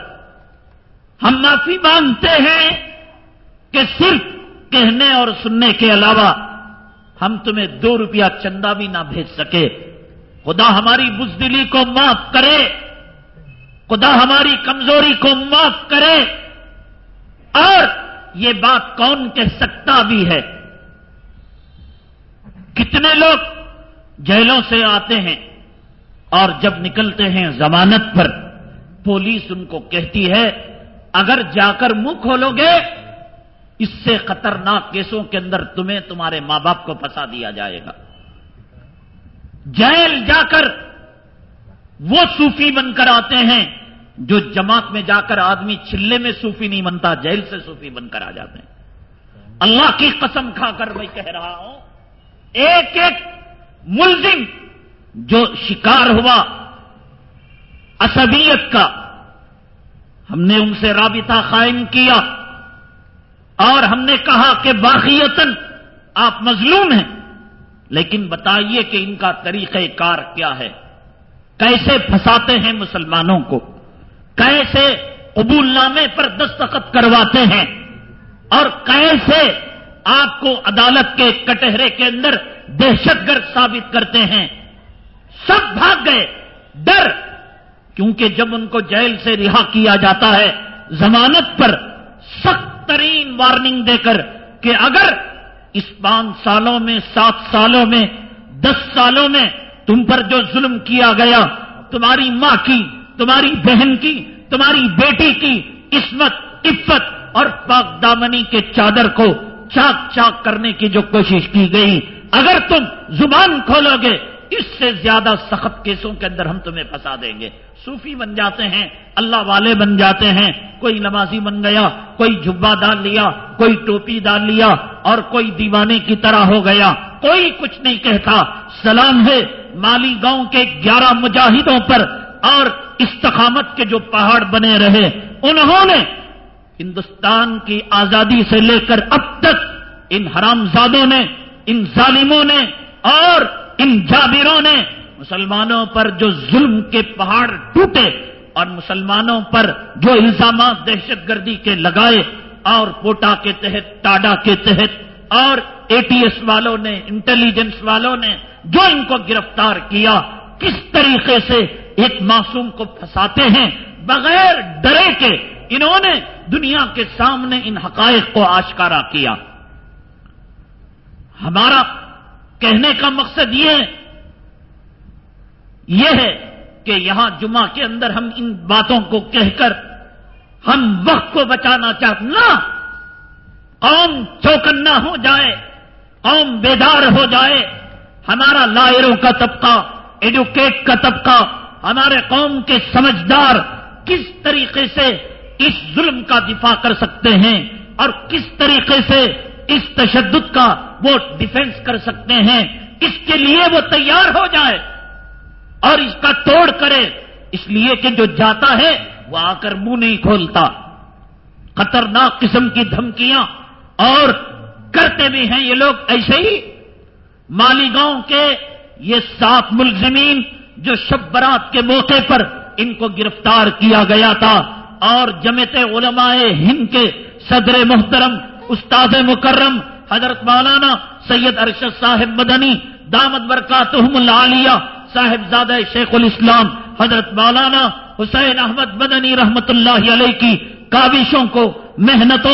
ہم معافی مانگتے ہیں کہ صرف کہنے اور سننے کے علاوہ ہم تمہیں دو روپیہ چندہ بھی نہ بھیج سکے۔ خدا ہماری بزدلی کو معاف کرے۔ خدا ہماری کمزوری کو معاف کرے۔ اور یہ بات کون کہہ سکتا بھی ہے؟ کتنے لوگ جیلوں سے آتے ہیں۔ اور جب نکلتے ہیں ضمانت پر، پولیس ان کو کہتی ہے، اگر جا کر منہ کھولو گے، اس سے خطرناک کیسوں کے اندر تمہیں تمہارے ماں باپ کو پھنسا دیا جائے گا۔ جیل جا کر وہ صوفی بن کر آتے ہیں جو جماعت میں جا کر آدمی چلے میں صوفی نہیں بنتا، جیل سے صوفی بن کر آ جاتے ہیں۔ اللہ کی قسم کھا کر میں کہہ رہا ہوں، ایک ایک ملزم جو شکار ہوا اسبیت کا، ہم نے ان سے رابطہ قائم کیا اور ہم نے کہا کہ باقیتن آپ مظلوم ہیں، لیکن بتائیے کہ ان کا طریقہ کار کیا ہے؟ کیسے پھنساتے ہیں مسلمانوں کو؟ کیسے قبول نامے پر دستخط کرواتے ہیں؟ اور کیسے آپ کو عدالت کے کٹہرے کے اندر دہشت گرد ثابت کرتے ہیں؟ سب بھاگ گئے۔ ڈر، کیونکہ جب ان کو جیل سے رہا کیا جاتا ہے، ضمانت پر سخت ترین وارننگ دے کر کہ اگر اس پانچ سالوں میں، سات سالوں میں، دس سالوں میں تم پر جو ظلم کیا گیا، تمہاری ماں کی، تمہاری بہن کی، تمہاری بیٹی کی عصمت، عفت اور پاک دامنی کے چادر کو چاک چاک کرنے کی جو کوشش کی گئی، اگر تم زبان کھولو گے اس سے زیادہ سخت کیسوں کے اندر ہم تمہیں پھنسا دیں گے۔ صوفی بن جاتے ہیں، اللہ والے بن جاتے ہیں۔ کوئی نمازی بن گیا، کوئی جبا ڈال لیا، کوئی ٹوپی ڈال لیا اور کوئی دیوانے کی طرح ہو گیا۔ کوئی کچھ نہیں کہتا۔ سلام ہے مالی گاؤں کے گیارہ مجاہدوں پر اور استقامت کے جو پہاڑ بنے رہے۔ انہوں نے ہندوستان کی آزادی سے لے کر اب تک ان حرام زادوں نے، ان ظالموں نے اور ان جابروں نے مسلمانوں پر جو ظلم کے پہاڑ ٹوٹے اور مسلمانوں پر جو الزامات دہشت گردی کے لگائے اور کوٹا کے تحت، ٹاڈا کے تحت، اور اے ٹی ایس والوں نے، انٹیلیجنس والوں نے جو ان کو گرفتار کیا، کس طریقے سے ایک معصوم کو پھنساتے ہیں بغیر ڈرے کے انہوں نے دنیا کے سامنے ان حقائق کو آشکارا کیا۔ ہمارا کہنے کا مقصد یہ ہے یہ ہے کہ یہاں جمعہ کے اندر ہم ان باتوں کو کہہ کر ہم وقت کو بچانا چاہتے نہ قوم چوکنا ہو جائے، قوم بیدار ہو جائے، ہمارا لائروں کا طبقہ، ایڈوکیٹ کا طبقہ، ہمارے قوم کے سمجھدار کس طریقے سے اس ظلم کا دفاع کر سکتے ہیں اور کس طریقے سے اس تشدد کا وہ ڈیفینس کر سکتے ہیں۔ اس کے لیے وہ تیار ہو جائے اور اس کا توڑ کرے۔ اس لیے کہ جو جاتا ہے وہ آ کر منہ نہیں کھولتا۔ خطرناک قسم کی دھمکیاں اور کرتے بھی ہیں یہ لوگ ایسے ہی۔ مالیگاؤں کے یہ سات ملزمین جو شب برات کے موقع پر ان کو گرفتار کیا گیا تھا اور جمعت علماء ہند کے صدر محترم استاد مکرم حضرت مولانا سید ارشد صاحب مدنی دامت برکاتہم العالیہ صاحب زادہ شیخ الاسلام حضرت مولانا حسین احمد مدنی رحمت اللہ علیہ کی کاوشوں کو محنتوں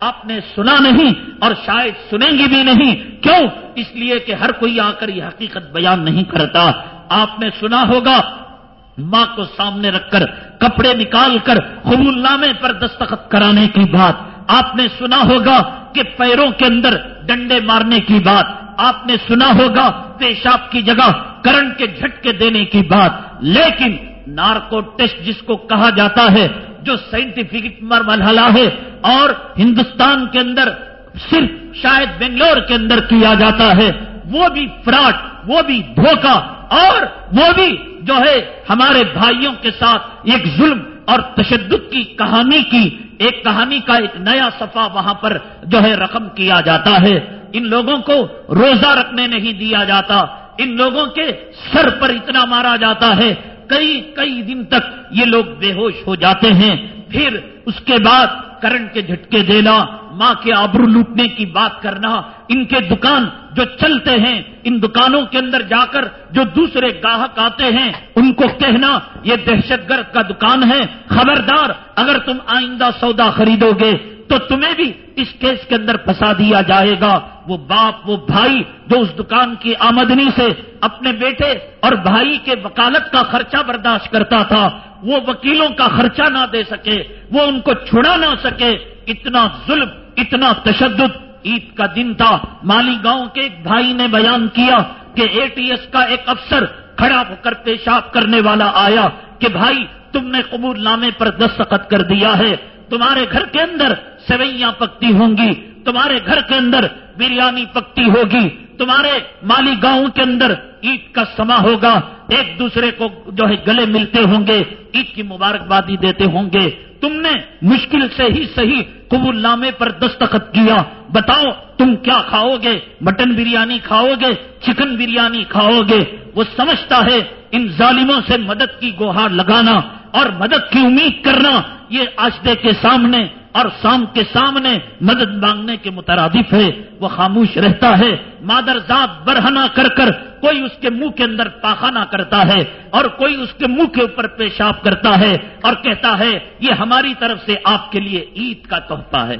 آپ نے سنا نہیں اور شاید سنیں گی بھی نہیں۔ کیوں؟ اس لیے کہ ہر کوئی آ کر یہ حقیقت بیان نہیں کرتا۔ آپ نے سنا ہوگا، ماں کو سامنے رکھ کر کپڑے نکال کر قبول نامے پر دستخط کرانے کی بات۔ آپ نے سنا ہوگا کہ پیروں کے اندر ڈنڈے مارنے کی بات۔ آپ نے سنا ہوگا پیشاب کی جگہ کرنٹ کے جھٹکے دینے کی بات۔ لیکن نارکو ٹیسٹ جس کو کہا جاتا ہے، جو سائنٹیفک مرحلہ ہے اور ہندوستان کے اندر صرف شاید بنگلور کے اندر کیا جاتا ہے، وہ بھی فراڈ، وہ بھی دھوکہ اور وہ بھی جو ہے ہمارے بھائیوں کے ساتھ ایک ظلم اور تشدد کی کہانی کی، ایک کہانی کا ایک نیا صفحہ وہاں پر جو ہے رقم کیا جاتا ہے۔ ان لوگوں کو روزہ رکھنے نہیں دیا جاتا۔ ان لوگوں کے سر پر اتنا مارا جاتا ہے۔ کئی کئی دن تک یہ لوگ بے ہوش ہو جاتے ہیں۔ پھر اس کے بعد کرنٹ کے جھٹکے دینا، ماں کے آبرو لوٹنے کی بات کرنا، ان کے دکان جو چلتے ہیں، ان دکانوں کے اندر جا کر جو دوسرے گاہک آتے ہیں، ان کو کہنا، یہ دہشت گرد کا دکان ہے، خبردار، اگر تم آئندہ سودا خریدو گے تو تمہیں بھی اس کیس کے اندر پھنسا دیا جائے گا۔ وہ باپ، وہ بھائی جو اس دکان کی آمدنی سے اپنے بیٹے اور بھائی کے وکالت کا خرچہ برداشت کرتا تھا، وہ وکیلوں کا خرچہ نہ دے سکے، وہ ان کو چھڑا نہ سکے۔ اتنا ظلم، اتنا تشدد عید کا دن تھا۔ مالی گاؤں کے ایک بھائی نے بیان کیا کہ اے ٹی ایس کا ایک افسر کھڑا ہو کر پیشاب کرنے والا آیا کہ بھائی، تم نے قبول نامے پر دستخط کر دیا ہے۔ تمہارے گھر کے اندر سوئیاں پکتی ہوں گی، تمہارے گھر کے اندر بریانی پکتی ہوگی، تمہارے مالی گاؤں کے اندر عید کا سما ہوگا، ایک دوسرے کو جو ہے گلے ملتے ہوں گے، عید کی مبارکبادی دیتے ہوں گے تم نے مشکل سے ہی صحیح قبول نامے پر دستخط کیا۔ بتاؤ، تم کیا کھاؤ گے؟ مٹن بریانی کھاؤ گے؟ چکن بریانی کھاؤ گے؟ وہ سمجھتا ہے، ان ظالموں سے مدد کی گوہار لگانا اور مدد کی امید کرنا، یہ آشدے کے سامنے اور سام کے سامنے مدد مانگنے کے مترادف ہے، وہ خاموش رہتا ہے، مادر ذات برہنا کر کر کوئی اس کے منہ کے اندر پاخانہ کرتا ہے اور کوئی اس کے منہ کے اوپر پیشاب کرتا ہے اور کہتا ہے، یہ ہماری طرف سے آپ کے لیے عید کا تحفہ ہے۔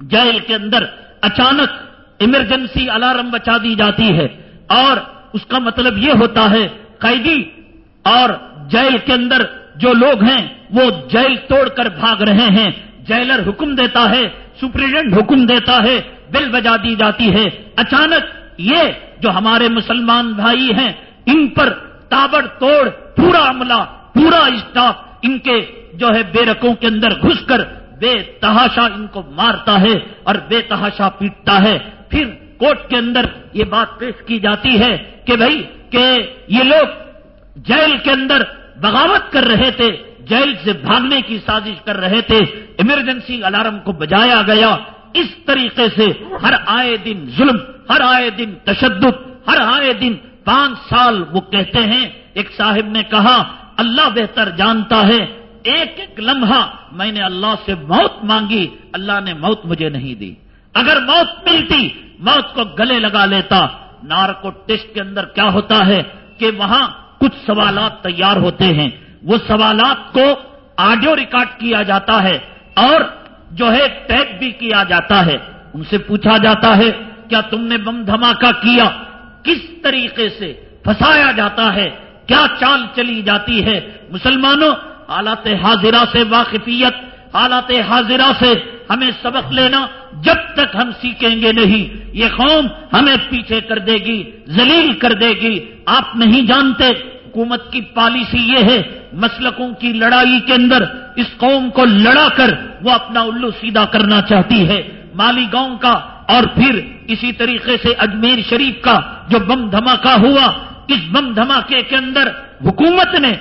جیل کے اندر اچانک ایمرجنسی الارم بچا دی جاتی ہے اور اس کا مطلب یہ ہوتا ہے، قیدی اور جیل کے اندر جو لوگ ہیں، وہ جیل توڑ کر بھاگ رہے ہیں۔ جیلر حکم دیتا ہے سپرنٹینڈنٹ حکم دیتا ہے، بل بجا دی جاتی ہے۔ اچانک یہ جو ہمارے مسلمان بھائی ہیں، ان پر تابڑ توڑ، پورا عملہ، پورا اسٹاف ان کے جو ہے بے رکوں کے اندر گھس کر بے تحاشا ان کو مارتا ہے اور بے تحاشا پیٹتا ہے۔ پھر کوٹ کے اندر یہ بات پیش کی جاتی ہے کہ بھائی، کہ یہ لوگ جیل کے اندر بغاوت کر رہے تھے۔ جیل سے بھاگنے کی سازش کر رہے تھے ایمرجنسی الارم کو بجایا گیا۔ اس طریقے سے ہر آئے دن ظلم، ہر آئے دن تشدد، ہر آئے دن پانچ سال وہ کہتے ہیں۔ ایک صاحب نے کہا، اللہ بہتر جانتا ہے۔ ایک ایک لمحہ میں نے اللہ سے موت مانگی، اللہ نے موت مجھے نہیں دی۔ اگر موت ملتی، موت کو گلے لگا لیتا۔ نارکو ٹیسٹ کے اندر کیا ہوتا ہے کہ وہاں کچھ سوالات تیار ہوتے ہیں۔ وہ سوالات کو آڈیو ریکارڈ کیا جاتا ہے اور جو ہے ٹیپ بھی کیا جاتا ہے۔ ان سے پوچھا جاتا ہے، کیا تم نے بم دھماکہ کیا؟ کس طریقے سے پھنسایا جاتا ہے؟ کیا چال چلی جاتی ہے؟ مسلمانوں، حالات حاضرہ سے واقفیت، حالات حاضرہ سے ہمیں سبق لینا جب تک ہم سیکھیں گے نہیں۔ یہ قوم ہمیں پیچھے کر دے گی، ذلیل کر دے گی۔ آپ نہیں جانتے حکومت کی پالیسی یہ ہے، مسلکوں کی لڑائی کے اندر اس قوم کو لڑا کر وہ اپنا الو سیدھا کرنا چاہتی ہے۔ مالی گاؤں کا اور پھر اسی طریقے سے اجمیر شریف کا جو بم دھماکہ ہوا، اس بم دھماکے کے اندر حکومت نے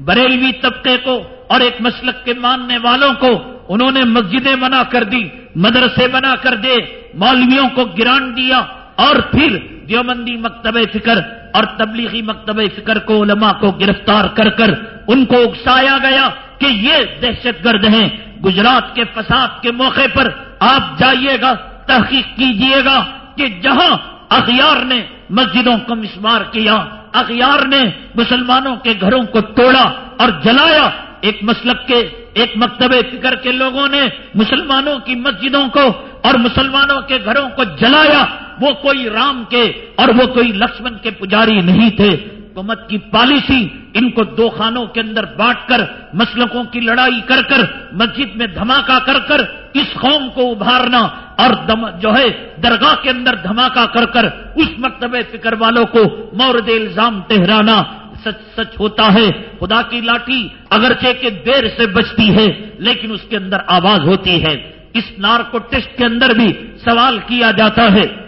بریلوی طبقے کو اور ایک مسلک کے ماننے والوں کو انہوں نے مسجدیں بنا کر دی، مدرسے بنا کر دے، مولویوں کو گران دیا اور پھر دیوبندی مکتب فکر اور تبلیغی مکتب فکر کو علماء کو گرفتار کر کر ان کو اکسایا گیا کہ یہ دہشت گرد ہیں۔ گجرات کے فساد کے موقع پر آپ جائیے گا، تحقیق کیجیے گا کہ جہاں اخیار نے مسجدوں کو مسمار کیا اخیار نے مسلمانوں کے گھروں کو توڑا اور جلایا۔ ایک مسلک کے، ایک مکتب فکر کے لوگوں نے مسلمانوں کی مسجدوں کو اور مسلمانوں کے گھروں کو جلایا۔ وہ کوئی رام کے اور وہ کوئی لکشمن کے پجاری نہیں تھے۔ حکومت کی پالیسی ان کو دو خانوں کے اندر بانٹ کر، مسلکوں کی لڑائی کر کر، مسجد میں دھماکہ کر کر، اس قوم کو ابھارنا اور دم، جو ہے، درگاہ کے اندر دھماکہ کر کر، اس مکتب فکر والوں کو مورد الزام ٹہرانا سچ سچ ہوتا ہے۔ خدا کی لاٹھی اگرچہ کے دیر سے بچتی ہے، لیکن اس کے اندر آواز ہوتی ہے۔ اس نارکو ٹیسٹ کے اندر بھی سوال کیا جاتا ہے۔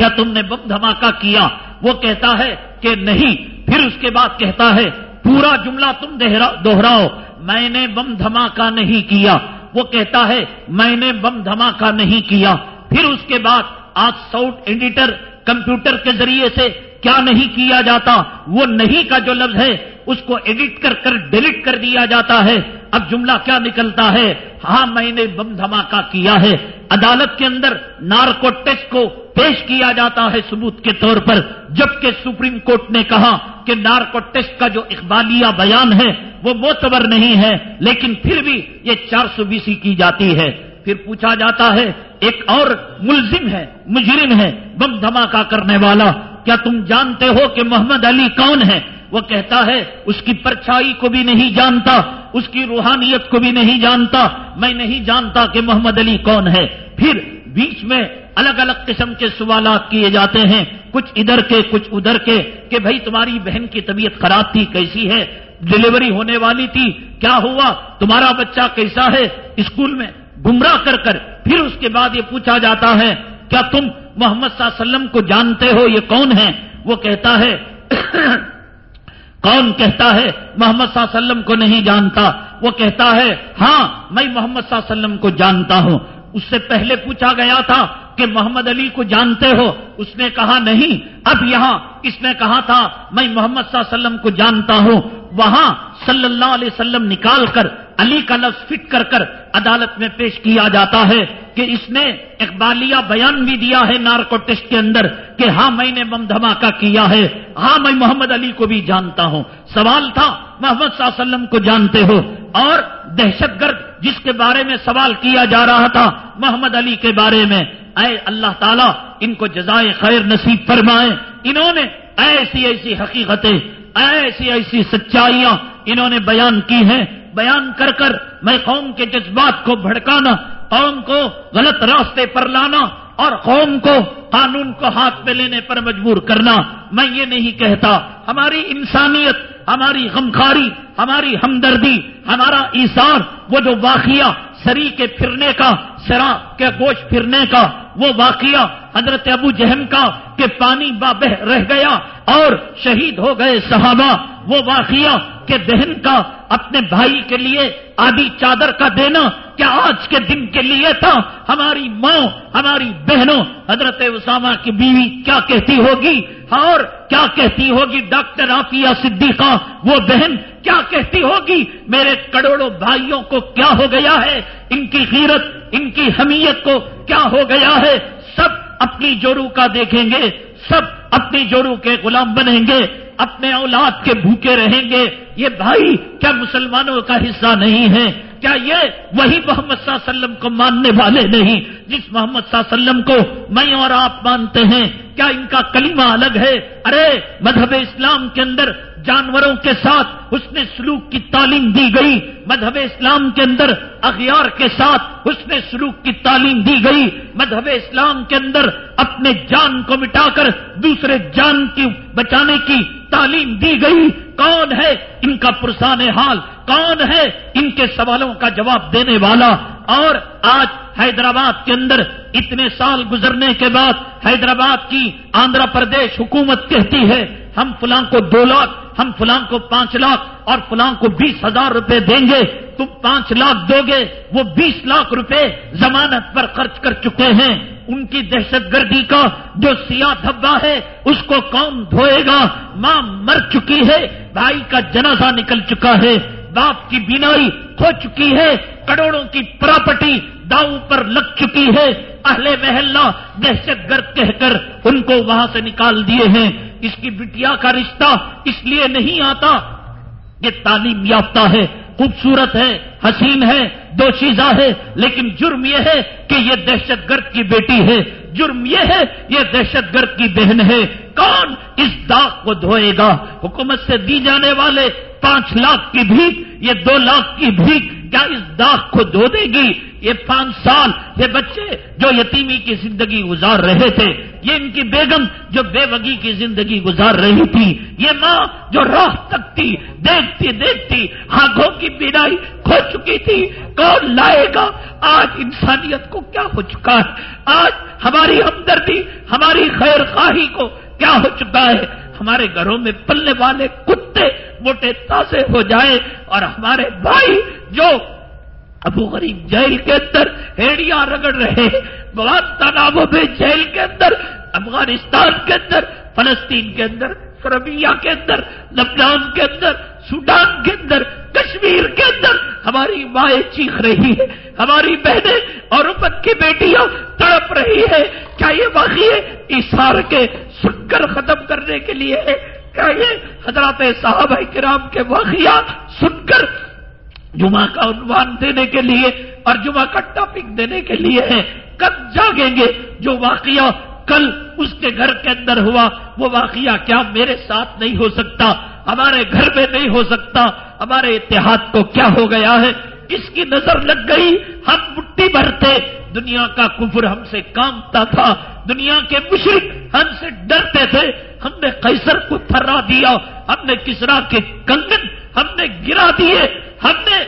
کیا تم نے بم دھماکہ کیا؟ وہ کہتا ہے کہ نہیں۔ پھر اس کے بعد کہتا ہے، پورا جملہ تم دوہراؤ میں نے بم دھماکہ نہیں کیا۔ وہ کہتا ہے، میں نے بم دھماکہ نہیں کیا۔ پھر اس کے بعد آج ساؤٹ ایڈیٹر کمپیوٹر کے ذریعے سے کیا نہیں کیا جاتا وہ نہیں کا جو لفظ ہے اس کو ایڈٹ کر کر ڈیلیٹ کر دیا جاتا ہے۔ اب جملہ کیا نکلتا ہے؟ ہاں میں نے بم دھماکہ کیا ہے۔ عدالت کے اندر نارکو ٹیسٹ کو پیش کیا جاتا ہے ثبوت کے طور پر، جبکہ سپریم کورٹ نے کہا کہ نارکو ٹیسٹ کا جو اقبالیہ بیان ہے وہ معتبر نہیں ہے، لیکن پھر بھی یہ چار سو بیسی کی جاتی ہے۔ پھر پوچھا جاتا ہے، ایک اور ملزم ہے، مجرم ہے بم دھماکہ کرنے والا کیا تم جانتے ہو کہ محمد علی کون ہے؟ وہ کہتا ہے، اس کی پرچھائی کو بھی نہیں جانتا، اس کی روحانیت کو بھی نہیں جانتا، میں نہیں جانتا کہ محمد علی کون ہے۔ پھر بیچ میں الگ الگ قسم کے سوالات کیے جاتے ہیں، کچھ ادھر کے، کچھ ادھر کے، کہ بھائی تمہاری بہن کی طبیعت خراب تھی، کیسی ہے؟ ڈلیوری ہونے والی تھی، کیا ہوا؟ تمہارا بچہ کیسا ہے؟ اسکول میں گمراہ کر کر پھر اس کے بعد یہ پوچھا جاتا ہے، کیا تم محمد صلی اللہ علیہ وسلم کو جانتے ہو یہ کون ہے وہ کہتا ہے، کون کہتا ہے، محمد صلی اللہ علیہ وسلم کو نہیں جانتا۔ وہ کہتا ہے ہاں میں محمد صلی اللہ علیہ وسلم کو جانتا ہوں۔ اس سے پہلے پوچھا گیا تھا کہ محمد علی کو جانتے ہو؟ اس نے کہا، نہیں۔ اب یہاں اس نے کہا تھا، میں محمد صلی اللہ علیہ وسلم کو جانتا ہوں۔ وہاں صلی اللہ علیہ وسلم نکال کر علی کا لفظ فٹ کر کر عدالت میں پیش کیا جاتا ہے کہ اس نے اقبالیہ بیان بھی دیا ہے نارکو ٹیسٹ کے اندر کہ ہاں میں نے بم دھماکہ کیا ہے ہاں میں محمد علی کو بھی جانتا ہوں۔ سوال تھا، محمد صلی اللہ علیہ وسلم کو جانتے ہو۔ اور دہشت گرد جس کے بارے میں سوال کیا جا رہا تھا محمد علی کے بارے میں، اے اللہ تعالیٰ، ان کو جزائے خیر نصیب فرمائے۔ انہوں نے ایسی ایسی حقیقتیں، ایسی ایسی سچائیاں انہوں نے بیان کی ہیں بیان کر کر میں قوم کے جذبات کو بھڑکانا، قوم کو غلط راستے پر لانا اور قوم کو قانون کو ہاتھ میں لینے پر مجبور کرنا۔ میں یہ نہیں کہتا، ہماری انسانیت، ہماری غمخاری ہماری ہمدردی، ہمارا ایسار وہ جو واقعہ سری کے پھرنے کا، سرا کے گوشت پھرنے کا، وہ واقعہ حضرت ابو جہم کا کہ پانی بابہ رہ گیا اور شہید ہو گئے صحابہ، وہ واقعہ کہ بہن کا، اپنے بھائی کے لیے آدھی چادر کا دینا کیا آج کے دن کے لیے تھا؟ ہماری ماں، ہماری بہنوں، حضرت اسامہ کی بیوی کیا کہتی ہوگی؟ اور کیا کہتی ہوگی ڈاکٹر آفیہ صدیقہ؟ وہ بہن کیا کہتی ہوگی؟ میرے کروڑوں بھائیوں کو کیا ہو گیا ہے؟ ان کی غیرت، ان کی حمیت کو کیا ہو گیا ہے؟ سب اپنی جورو کا دیکھیں گے، سب اپنی جورو کے غلام بنیں گے۔ اپنے اولاد کے بھوکے رہیں گے؟ یہ بھائی، کیا مسلمانوں کا حصہ نہیں ہے؟ کیا یہ وہی محمد صلی اللہ علیہ وسلم کو ماننے والے نہیں؟ جس محمد صلی اللہ علیہ وسلم کو میں اور آپ مانتے ہیں، کیا ان کا کلمہ الگ ہے؟ ارے، مذہب اسلام کے اندر جانوروں کے ساتھ اس نے سلوک کی تعلیم دی گئی۔ مذہب اسلام کے اندر اغیار کے ساتھ اس نے سلوک کی تعلیم دی گئی۔ مذہب اسلام کے اندر اپنے جان کو مٹا کر دوسرے جان کی بچانے کی تعلیم دی گئی۔ کون ہے ان کا پرسان حال؟ کون ہے ان کے سوالوں کا جواب دینے والا اور آج حیدرآباد کے اندر اتنے سال گزرنے کے بعد حیدرآباد کی آندھرا پردیش حکومت کہتی ہے، ہم فلاں کو دو لاکھ، ہم فلاں کو پانچ لاکھ اور فلاں کو بیس ہزار روپے دیں گے، تم پانچ لاکھ دو گے، وہ بیس لاکھ روپے ضمانت پر خرچ کر چکے ہیں۔ ان کی دہشت گردی کا جو سیاہ دھبا ہے، اس کو کون دھوئے گا؟ ماں مر چکی ہے، بھائی کا جنازہ نکل چکا ہے۔ باپ کی بینائی کھو چکی ہے، کروڑوں کی پراپرٹی داؤ پر لگ چکی ہے۔ اہل محلہ دہشت گرد کہہ کر ان کو وہاں سے نکال دیے ہیں۔ اس کی بٹیا کا رشتہ اس لیے نہیں آتا۔ یہ تعلیم یافتہ ہے، خوبصورت ہے، حسین ہے دو چیزاں ہے۔ لیکن جرم یہ ہے کہ یہ دہشت گرد کی بیٹی ہے۔ جرم یہ ہے، یہ دہشت گرد کی بہن ہے۔ کون اس داغ کو دھوئے گا؟ حکومت سے دی جانے والے پانچ لاکھ کی بھیک، یہ دو لاکھ کی بھیک کیا اس داغ کو دھو دے گی؟ یہ پانچ سال یہ بچے جو یتیمی کی زندگی گزار رہے تھے، یہ ان کی بیگم جو بے وگی کی زندگی گزار رہی تھی، یہ ماں جو راہ تک تھی، دیکھتی دیکھتی آنکھوں کی بینائی کھو چکی تھی، کون لائے گا؟ آج انسانیت کو کیا ہو چکا ہے؟ آج ہماری ہمدردی، ہماری خیر خواہی کو کیا ہو چکا ہے؟ ہمارے گھروں میں پلنے والے کتے موٹے تازے ہو جائے اور ہمارے بھائی جو ابو غریب جیل کے اندر ہیڑیاں رگڑ رہے بہت تالابوں میں جیل کے اندر، افغانستان کے اندر، فلسطین کے اندر سربیا کے اندر، لبنان کے اندر، سوڈان کے اندر، کشمیر کے اندر ہماری مائیں چیخ رہی ہے ہماری بہنیں اور امت کی بیٹیاں تڑپ رہی ہے کیا یہ واقعی ہے؟ اشار کے سکر ختم کرنے کے لیے ہے کیا یہ حضرات صحابہ کرام کے واقعات سن کر جمعہ کا عنوان دینے کے لیے اور جمعہ کا ٹاپک دینے کے لیے ہے کب جاگیں گے؟ جو واقعہ کل اس کے گھر کے اندر ہوا، وہ واقعہ کیا میرے ساتھ نہیں ہو سکتا؟ ہمارے گھر میں نہیں ہو سکتا؟ ہمارے اتحاد کو کیا ہو گیا ہے؟ کس کی نظر لگ گئی، ہم مٹی بھرتے، دنیا کا کفر ہم سے کامتا تھا، دنیا کے مشرق ہم سے ڈرتے تھے، ہم نے قیصر کو تھرا دیا، ہم نے کسرا کے کنگن ہم نے گرا دیے، ہم نے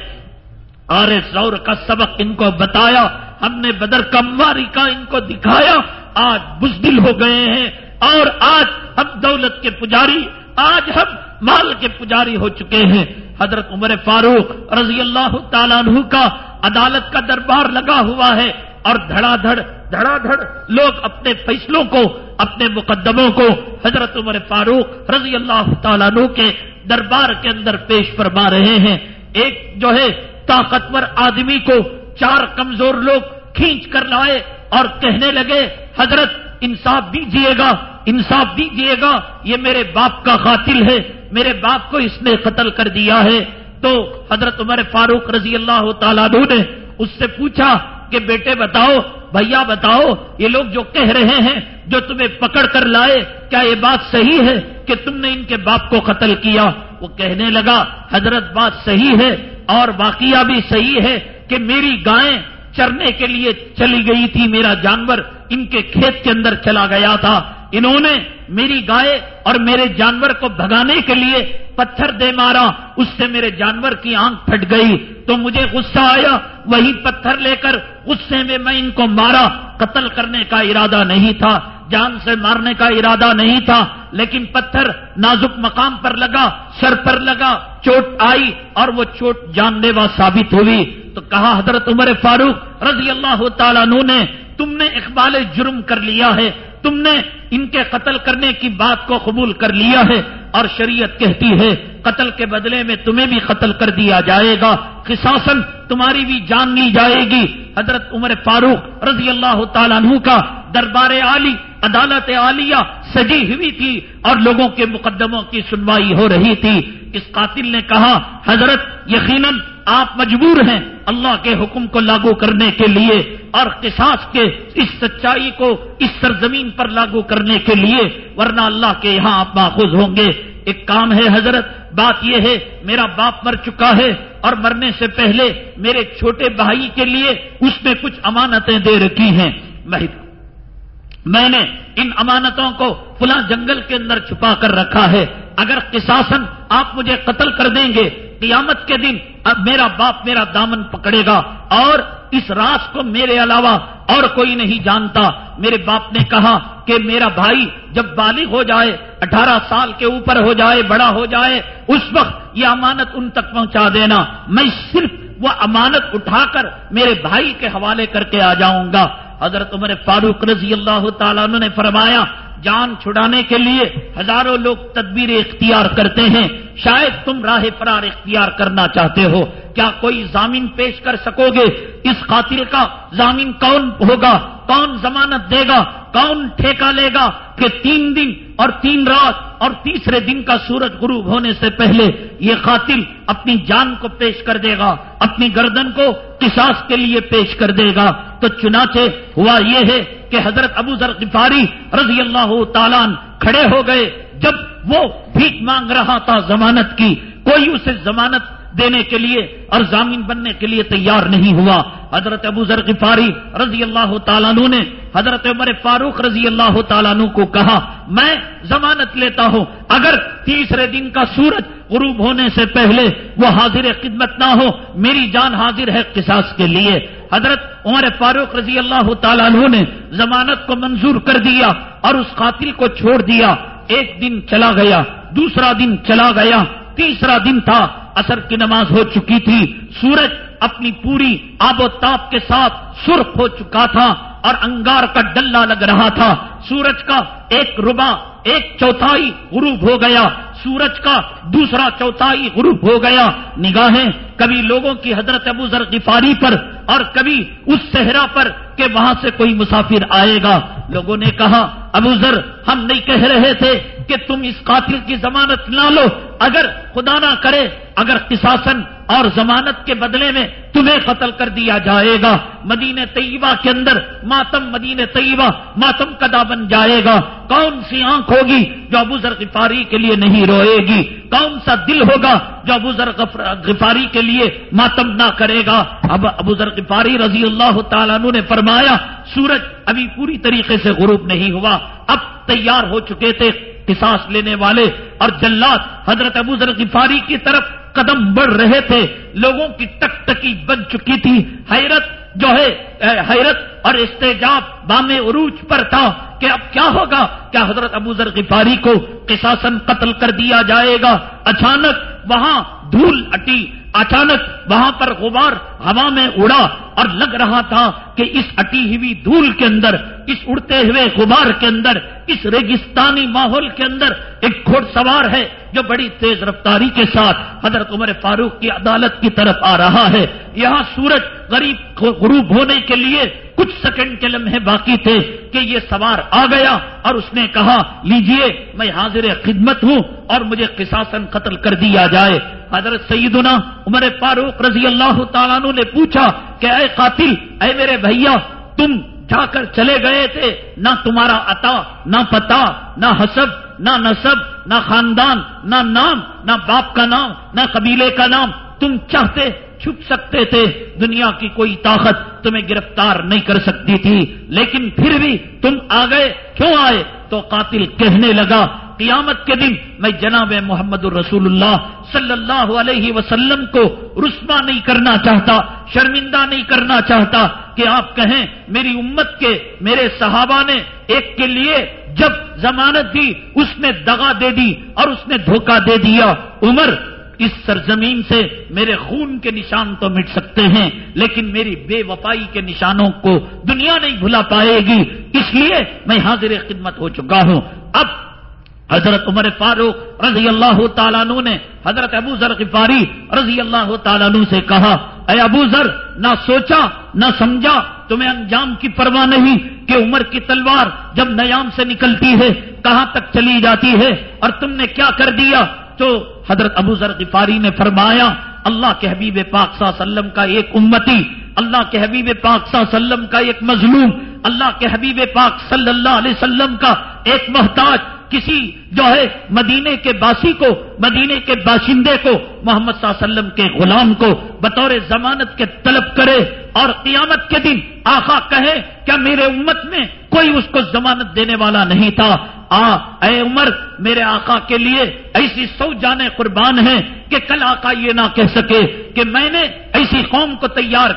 آر زور کا سبق ان کو بتایا، ہم نے بدر کمواری کا ان کو دکھایا، آج بزدل ہو گئے ہیں، اور آج ہم دولت کے پجاری، آج ہم مال کے پجاری ہو چکے ہیں۔ حضرت عمر فاروق رضی اللہ تعالیٰ عنہ کا عدالت کا دربار لگا ہوا ہے اور دھڑا دھڑ دھڑا دھڑ، لوگ اپنے فیصلوں کو، اپنے مقدموں کو حضرت عمر فاروق رضی اللہ تعالیٰ عنہ کے دربار کے اندر پیش فرما رہے ہیں۔ ایک جو ہے طاقتور آدمی کو چار کمزور لوگ کھینچ کر لائے اور کہنے لگے، حضرت انصاف دیجیے گا، انصاف دیجیے گا، یہ میرے باپ کا قاتل ہے۔ میرے باپ کو اس نے قتل کر دیا ہے تو حضرت عمر فاروق رضی اللہ تعالیٰ نے اس سے پوچھا کہ بیٹے بتاؤ، بھیا بتاؤ، یہ لوگ جو کہہ رہے ہیں، جو تمہیں پکڑ کر لائے، کیا یہ بات صحیح ہے کہ تم نے ان کے باپ کو قتل کیا؟ وہ کہنے لگا، حضرت بات صحیح ہے اور واقعہ بھی صحیح ہے کہ میری گائیں چرنے کے لیے چلی گئی تھی، میرا جانور ان کے کھیت کے اندر چلا گیا تھا۔ انہوں نے میری گائے اور میرے جانور کو بھگانے کے لیے پتھر دے مارا، اس سے میرے جانور کی آنکھ پھٹ گئی، تو مجھے غصہ آیا۔ وہی پتھر لے کر غصے میں میں ان کو مارا۔ قتل کرنے کا ارادہ نہیں تھا، جان سے مارنے کا ارادہ نہیں تھا، لیکن پتھر نازک مقام پر لگا، سر پر لگا، چوٹ آئی اور وہ چوٹ جان لیوا ثابت ہوئی۔ تو کہا حضرت عمر فاروق رضی اللہ تعالیٰ نے تم نے اقبال جرم کر لیا ہے، تم نے ان کے قتل کرنے کی بات کو قبول کر لیا ہے، اور شریعت کہتی ہے، قتل کے بدلے میں تمہیں بھی قتل کر دیا جائے گا قصاصن تمہاری بھی جان لی جائے گی۔ حضرت عمر فاروق رضی اللہ تعالیٰ عنہ کا دربار عالی، عدالت عالیہ سجی ہوئی تھی، اور لوگوں کے مقدموں کی سنوائی ہو رہی تھی۔ اس قاتل نے کہا، حضرت، یقیناً آپ مجبور ہیں اللہ کے حکم کو لاگو کرنے کے لیے اور قصاص کے اس سچائی کو اس سرزمین پر لاگو کرنے کے لیے، ورنہ اللہ کے یہاں آپ ماخوذ ہوں گے۔ ایک کام ہے حضرت، بات یہ ہے، میرا باپ مر چکا ہے اور مرنے سے پہلے میرے چھوٹے بھائی کے لیے اس میں کچھ امانتیں دے رکھی ہیں۔ میں نے ان امانتوں کو فلاں جنگل کے اندر چھپا کر رکھا ہے۔ اگر کساسن آپ مجھے قتل کر دیں گے، قیامت کے دن اب میرا باپ میرا دامن پکڑے گا اور اس راز کو میرے علاوہ اور کوئی نہیں جانتا۔ میرے باپ نے کہا کہ میرا بھائی جب بالغ ہو جائے، اٹھارہ سال کے اوپر ہو جائے، بڑا ہو جائے، اس وقت یہ امانت ان تک پہنچا دینا۔ میں صرف وہ امانت اٹھا کر میرے بھائی کے حوالے کر کے آ جاؤں گا۔ حضرت عمر فاروق رضی اللہ تعالیٰ نے فرمایا، جان چھڑانے کے لیے ہزاروں لوگ تدبیر اختیار کرتے ہیں، شاید تم راہ فرار اختیار کرنا چاہتے ہو۔ کیا کوئی زامین پیش کر سکو گے؟ اس قاتل کا ضامین کون ہوگا؟ کون ضمانت دے گا؟ کون ٹھیکہ لے گا کہ تین دن اور تین رات اور تیسرے دن کا سورج غروب ہونے سے پہلے یہ قاتل اپنی جان کو پیش کر دے گا، اپنی گردن کو قصاص کے لیے پیش کر دے گا۔ تو چنانچہ ہوا یہ ہے کہ حضرت ابو ذر غفاری رضی اللہ تعالیٰ کھڑے ہو گئے۔ جب وہ بھیک مانگ رہا تھا ضمانت کی، کوئی اسے ضمانت دینے کے لیے اور ضامین بننے کے لیے تیار نہیں ہوا۔ حضرت ابو ذر غفاری رضی اللہ تعالیٰ نے حضرت عمر فاروق رضی اللہ تعالیٰ کو کہا، میں ضمانت لیتا ہوں، اگر تیسرے دن کا سورج غروب ہونے سے پہلے وہ حاضر خدمت نہ ہو، میری جان حاضر ہے قصاص کے لیے۔ حضرت عمر فاروق رضی اللہ تعالیٰ نے ضمانت کو منظور کر دیا اور اس قاتل کو چھوڑ دیا۔ ایک دن چلا گیا، دوسرا دن چلا گیا، تیسرا دن تھا۔ اثر کی نماز ہو چکی تھی، سورج اپنی پوری آب و تاپ کے ساتھ سرخ ہو چکا تھا اور انگار کا ڈلہ لگ رہا تھا۔ سورج کا ایک ربا ایک چوتھائی غروب ہو گیا۔ سورج کا دوسرا چوتھائی غروب ہو گیا۔ نگاہیں کبھی لوگوں کی حضرت ابو ذر غفاری پر اور کبھی اس صحرا پر کہ وہاں سے کوئی مسافر آئے گا۔ لوگوں نے کہا، ابو ذر، ہم نہیں کہہ رہے تھے کہ تم اس قاتل کی ضمانت نہ لو۔ اگر خدا نہ کرے، اگر کساسن اور ضمانت کے بدلے میں تمہیں قتل کر دیا جائے گا۔ مدین طیبہ کے اندر ماتم مدین طیبہ ماتم کدا بن جائے گا۔ کون سی آنکھ ہوگی جو ابو ذر غفاری کے لیے نہیں روئے گی۔ کون سا دل ہوگا جو ابو ذر غفاری کے لیے ماتم نہ کرے گا؟ اب ابو ذر غفاری رضی اللہ تعالیٰ نے فرمایا، سورج ابھی پوری طریقے سے غروب نہیں ہوا۔ اب تیار ہو چکے تھے قصاص لینے والے اور جلات حضرت ابو ذر غفاری کی طرف قدم بڑھ رہے تھے۔ لوگوں کی ٹک ٹکی بن چکی تھی۔ حیرت جو ہے حیرت اور استجاب بام عروج پر تھا کہ اب کیا ہوگا؟ کیا حضرت ابو ذر غفاری کو قصاصن قتل کر دیا جائے گا؟ اچانک وہاں دھول اٹی۔ اچانک وہاں پر غبار ہوا میں اڑا اور لگ رہا تھا کہ اس اٹی ہوئی دھول کے اندر، اس اڑتے ہوئے غبار کے اندر، اس ریگستانی ماحول کے اندر ایک گھوڑ سوار ہے جو بڑی تیز رفتاری کے ساتھ حضرت عمر فاروق کی عدالت کی طرف آ رہا ہے۔ یہاں سورج غریب غروب ہونے کے لیے کچھ سیکنڈ کے لمحے باقی تھے کہ یہ سوار آ گیا اور اس نے کہا، لیجیے، میں حاضر خدمت ہوں اور مجھے قصاصن قتل کر دیا جائے۔ حضرت سیدنا عمر فاروق رضی اللہ تعالیٰ نے پوچھا کہ، اے قاتل، اے میرے بھیا تم جا کر چلے گئے تھے؟ نہ تمہارا عطا، نہ پتا، نہ حسب، نہ نصب، نہ خاندان، نہ نام، نہ باپ کا نام، نہ قبیلے کا نام۔ تم چاہتے چھپ سکتے تھے، دنیا کی کوئی طاقت تمہیں گرفتار نہیں کر سکتی تھی۔ لیکن پھر بھی تم آ گئے، کیوں آئے؟ تو قاتل کہنے لگا، قیامت کے دن میں جناب محمد الرسول اللہ صلی اللہ علیہ وسلم کو رسما نہیں کرنا چاہتا، شرمندہ نہیں کرنا چاہتا کہ آپ کہیں میری امت کے، میرے صحابہ نے ایک کے لیے جب ضمانت دی، اس نے دگا دے دی اور اس نے دھوکہ دے دیا۔ عمر اس سرزمین سے میرے خون کے نشان تو مٹ سکتے ہیں، لیکن میری بے وفائی کے نشانوں کو دنیا نہیں بھلا پائے گی۔ اس لیے میں حاضر خدمت ہو چکا ہوں۔ اب حضرت عمر فاروق رضی اللہ تعالیٰ نے حضرت ابو ذر غفاری رضی اللہ تعالیٰ سے کہا، اے ابو ذر، نہ سوچا، نہ سمجھا، تمہیں انجام کی پرواہ نہیں کہ عمر کی تلوار جب نیام سے نکلتی ہے، کہاں تک چلی جاتی ہے، اور تم نے کیا کر دیا؟ تو حضرت ابو ذر غفاری نے فرمایا، اللہ کے حبیب پاک صلی اللہ علیہ وسلم کا ایک امتی، اللہ کے حبیب پاک صلی اللہ علیہ وسلم کا ایک مظلوم، اللہ کے حبیب پاک صلی اللہ علیہ وسلم کا ایک محتاج، کسی جو ہے مدینے کے باسی کو، مدینے کے باشندے کو، محمد صلی اللہ علیہ وسلم کے غلام کو بطور ضمانت کے طلب کرے اور قیامت کے دن آخا کہے کیا میرے امت میں کوئی اس کو ضمانت دینے والا نہیں تھا۔ آ، اے عمر، میرے آقا کے لیے ایسی سو جانے قربان ہیں کہ کل آقا یہ نہ کہہ سکے کہ میں نے ایسی قوم کو تیار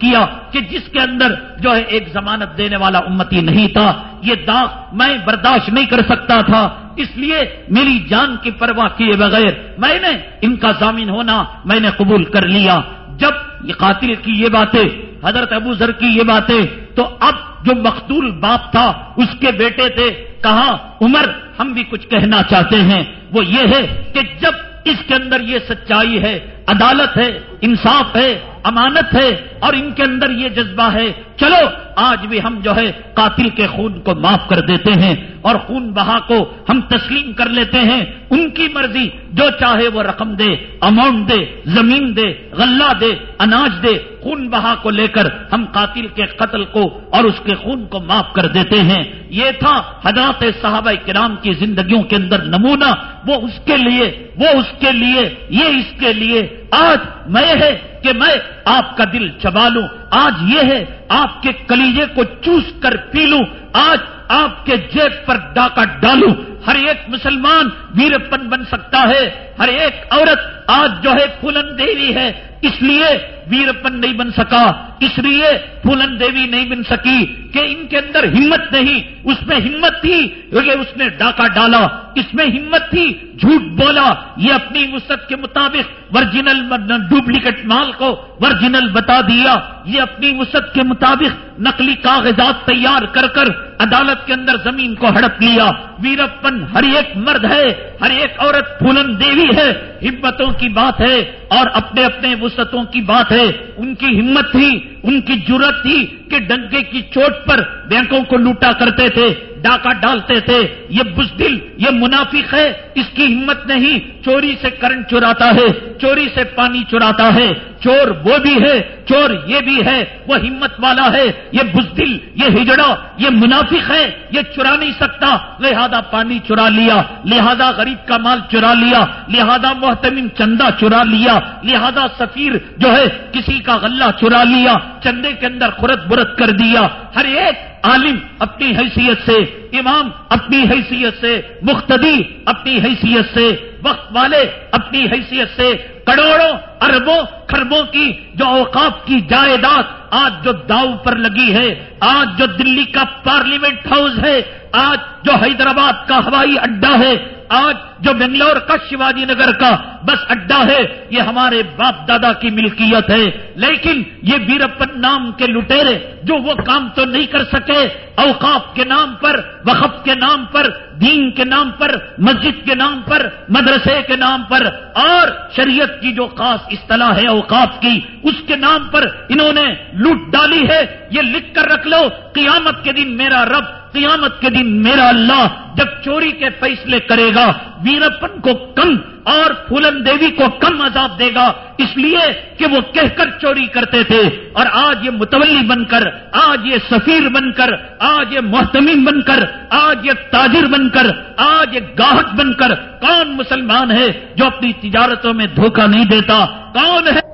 کیا کہ جس کے اندر جو ہے ایک ضمانت دینے والا امتی نہیں تھا۔ یہ داغ میں برداشت نہیں کر سکتا تھا۔ اس لیے میری جان کی پرواہ کیے بغیر میں نے ان کا ضامن ہونا میں نے قبول کر لیا۔ جب یہ قاتل کی یہ باتیں حضرت ابو ذر کی یہ باتیں تو اب جو مقتول باپ تھا، اس کے بیٹے تھے، کہا، عمر، ہم بھی کچھ کہنا چاہتے ہیں۔ وہ یہ ہے کہ جب اس کے اندر یہ سچائی ہے، عدالت ہے انصاف ہے، امانت ہے اور ان کے اندر یہ جذبہ ہے۔ چلو، آج بھی ہم جو ہے قاتل کے خون کو معاف کر دیتے ہیں اور خون بہا کو ہم تسلیم کر لیتے ہیں۔ ان کی مرضی، جو چاہے وہ رقم دے اماؤنٹ دے، زمین دے، غلہ دے، اناج دے، خون بہا کو لے کر ہم قاتل کے قتل کو اور اس کے خون کو معاف کر دیتے ہیں۔ یہ تھا حضرات صحابہ کرام کی زندگیوں کے اندر نمونہ۔ وہ اس کے لیے، وہ اس کے لیے، یہ اس کے لیے۔ آج میں ہے کہ میں آپ کا دل چبا لوں۔ آج یہ ہے آپ کے کلیجے کو چوس کر پی لوں۔ آج آپ کے جیب پر ڈاکہ ڈالوں ہر ایک مسلمان ویرپن بن سکتا ہے۔ ہر ایک عورت آج جو ہے پھولن دیوی ہے۔ اس لیے ویرپن نہیں بن سکا۔ اس لیے پھولن دیوی نہیں بن سکی کہ ان کے اندر ہمت نہیں۔ اس میں ہمت تھی کیونکہ اس نے ڈاکہ ڈالا۔ اس میں ہمت تھی، جھوٹ بولا۔ یہ اپنی وسط کے مطابق ورجنل ڈپلیکیٹ مال کو ورجنل بتا دیا۔ یہ اپنی وسط کے مطابق نقلی کاغذات تیار کر کر عدالت کے اندر زمین کو ہڑپ لیا۔ ویرپن ہر ایک مرد ہے، ہر ایک عورت پھولن دیوی ہے۔ ہمتوں کی بات ہے اور اپنے اپنے وسطوں کی بات ہے۔ ان کی ہمت تھی، ان کی ضرورت تھی کہ ڈنکے کی چوٹ پر بینکوں کو لوٹا کرتے تھے۔ ڈاکہ ڈالتے تھے، یہ بزدل، یہ منافق ہے، اس کی ہمت نہیں، چوری سے کرنٹ چراتا ہے، چوری سے پانی چراتا ہے، چور وہ بھی ہے، چور یہ بھی ہے، وہ ہمت والا ہے، یہ بزدل، یہ ہجڑا، یہ منافق ہے، یہ چرا نہیں سکتا، لہذا پانی چرا لیا، لہذا غریب کا مال چرا لیا، لہذا محتمین چندہ چرا لیا، لہذا سفیر جو ہے، کسی کا غلہ چرا لیا، چندے کے اندر خورت برت کر دیا، ہر ایک عالم اپنی حیثیت سے امام اپنی حیثیت سے مختدی اپنی حیثیت سے وقت والے اپنی حیثیت سے کروڑوں اربوں خربوں کی جو اوقاف کی جائیداد آج جو داؤ پر لگی ہے، آج جو دلی کا پارلیمنٹ ہاؤس ہے، آج جو حیدرآباد کا ہوائی اڈا ہے، آج جو بنگلور کا شیواجی نگر کا بس اڈا ہے، یہ ہمارے باپ دادا کی ملکیت ہے۔ لیکن یہ ویرپن نام کے لٹیرے جو وہ کام تو نہیں کر سکے، اوقاف کے نام پر، وقف کے نام پر دین کے نام پر، مسجد کے نام پر، مدرسے کے نام پر، اور شریعت کی جو خاص اصطلاح ہے، اوقاف کی، اس کے نام پر انہوں نے لوٹ ڈالی ہے۔ یہ لکھ کر رکھ لو، قیامت کے دن میرا رب قیامت کے دن میرا اللہ جب چوری کے فیصلے کرے گا، ویرپن کو کم اور پھولن دیوی کو کم عذاب دے گا۔ اس لیے کہ وہ کہہ کر چوری کرتے تھے۔ اور آج یہ متولی بن کر، آج یہ سفیر بن کر، آج یہ محتمین بن کر، آج یہ تاجر بن کر، آج یہ گاہک بن کر، کون مسلمان ہے جو اپنی تجارتوں میں دھوکہ نہیں دیتا؟ کون ہے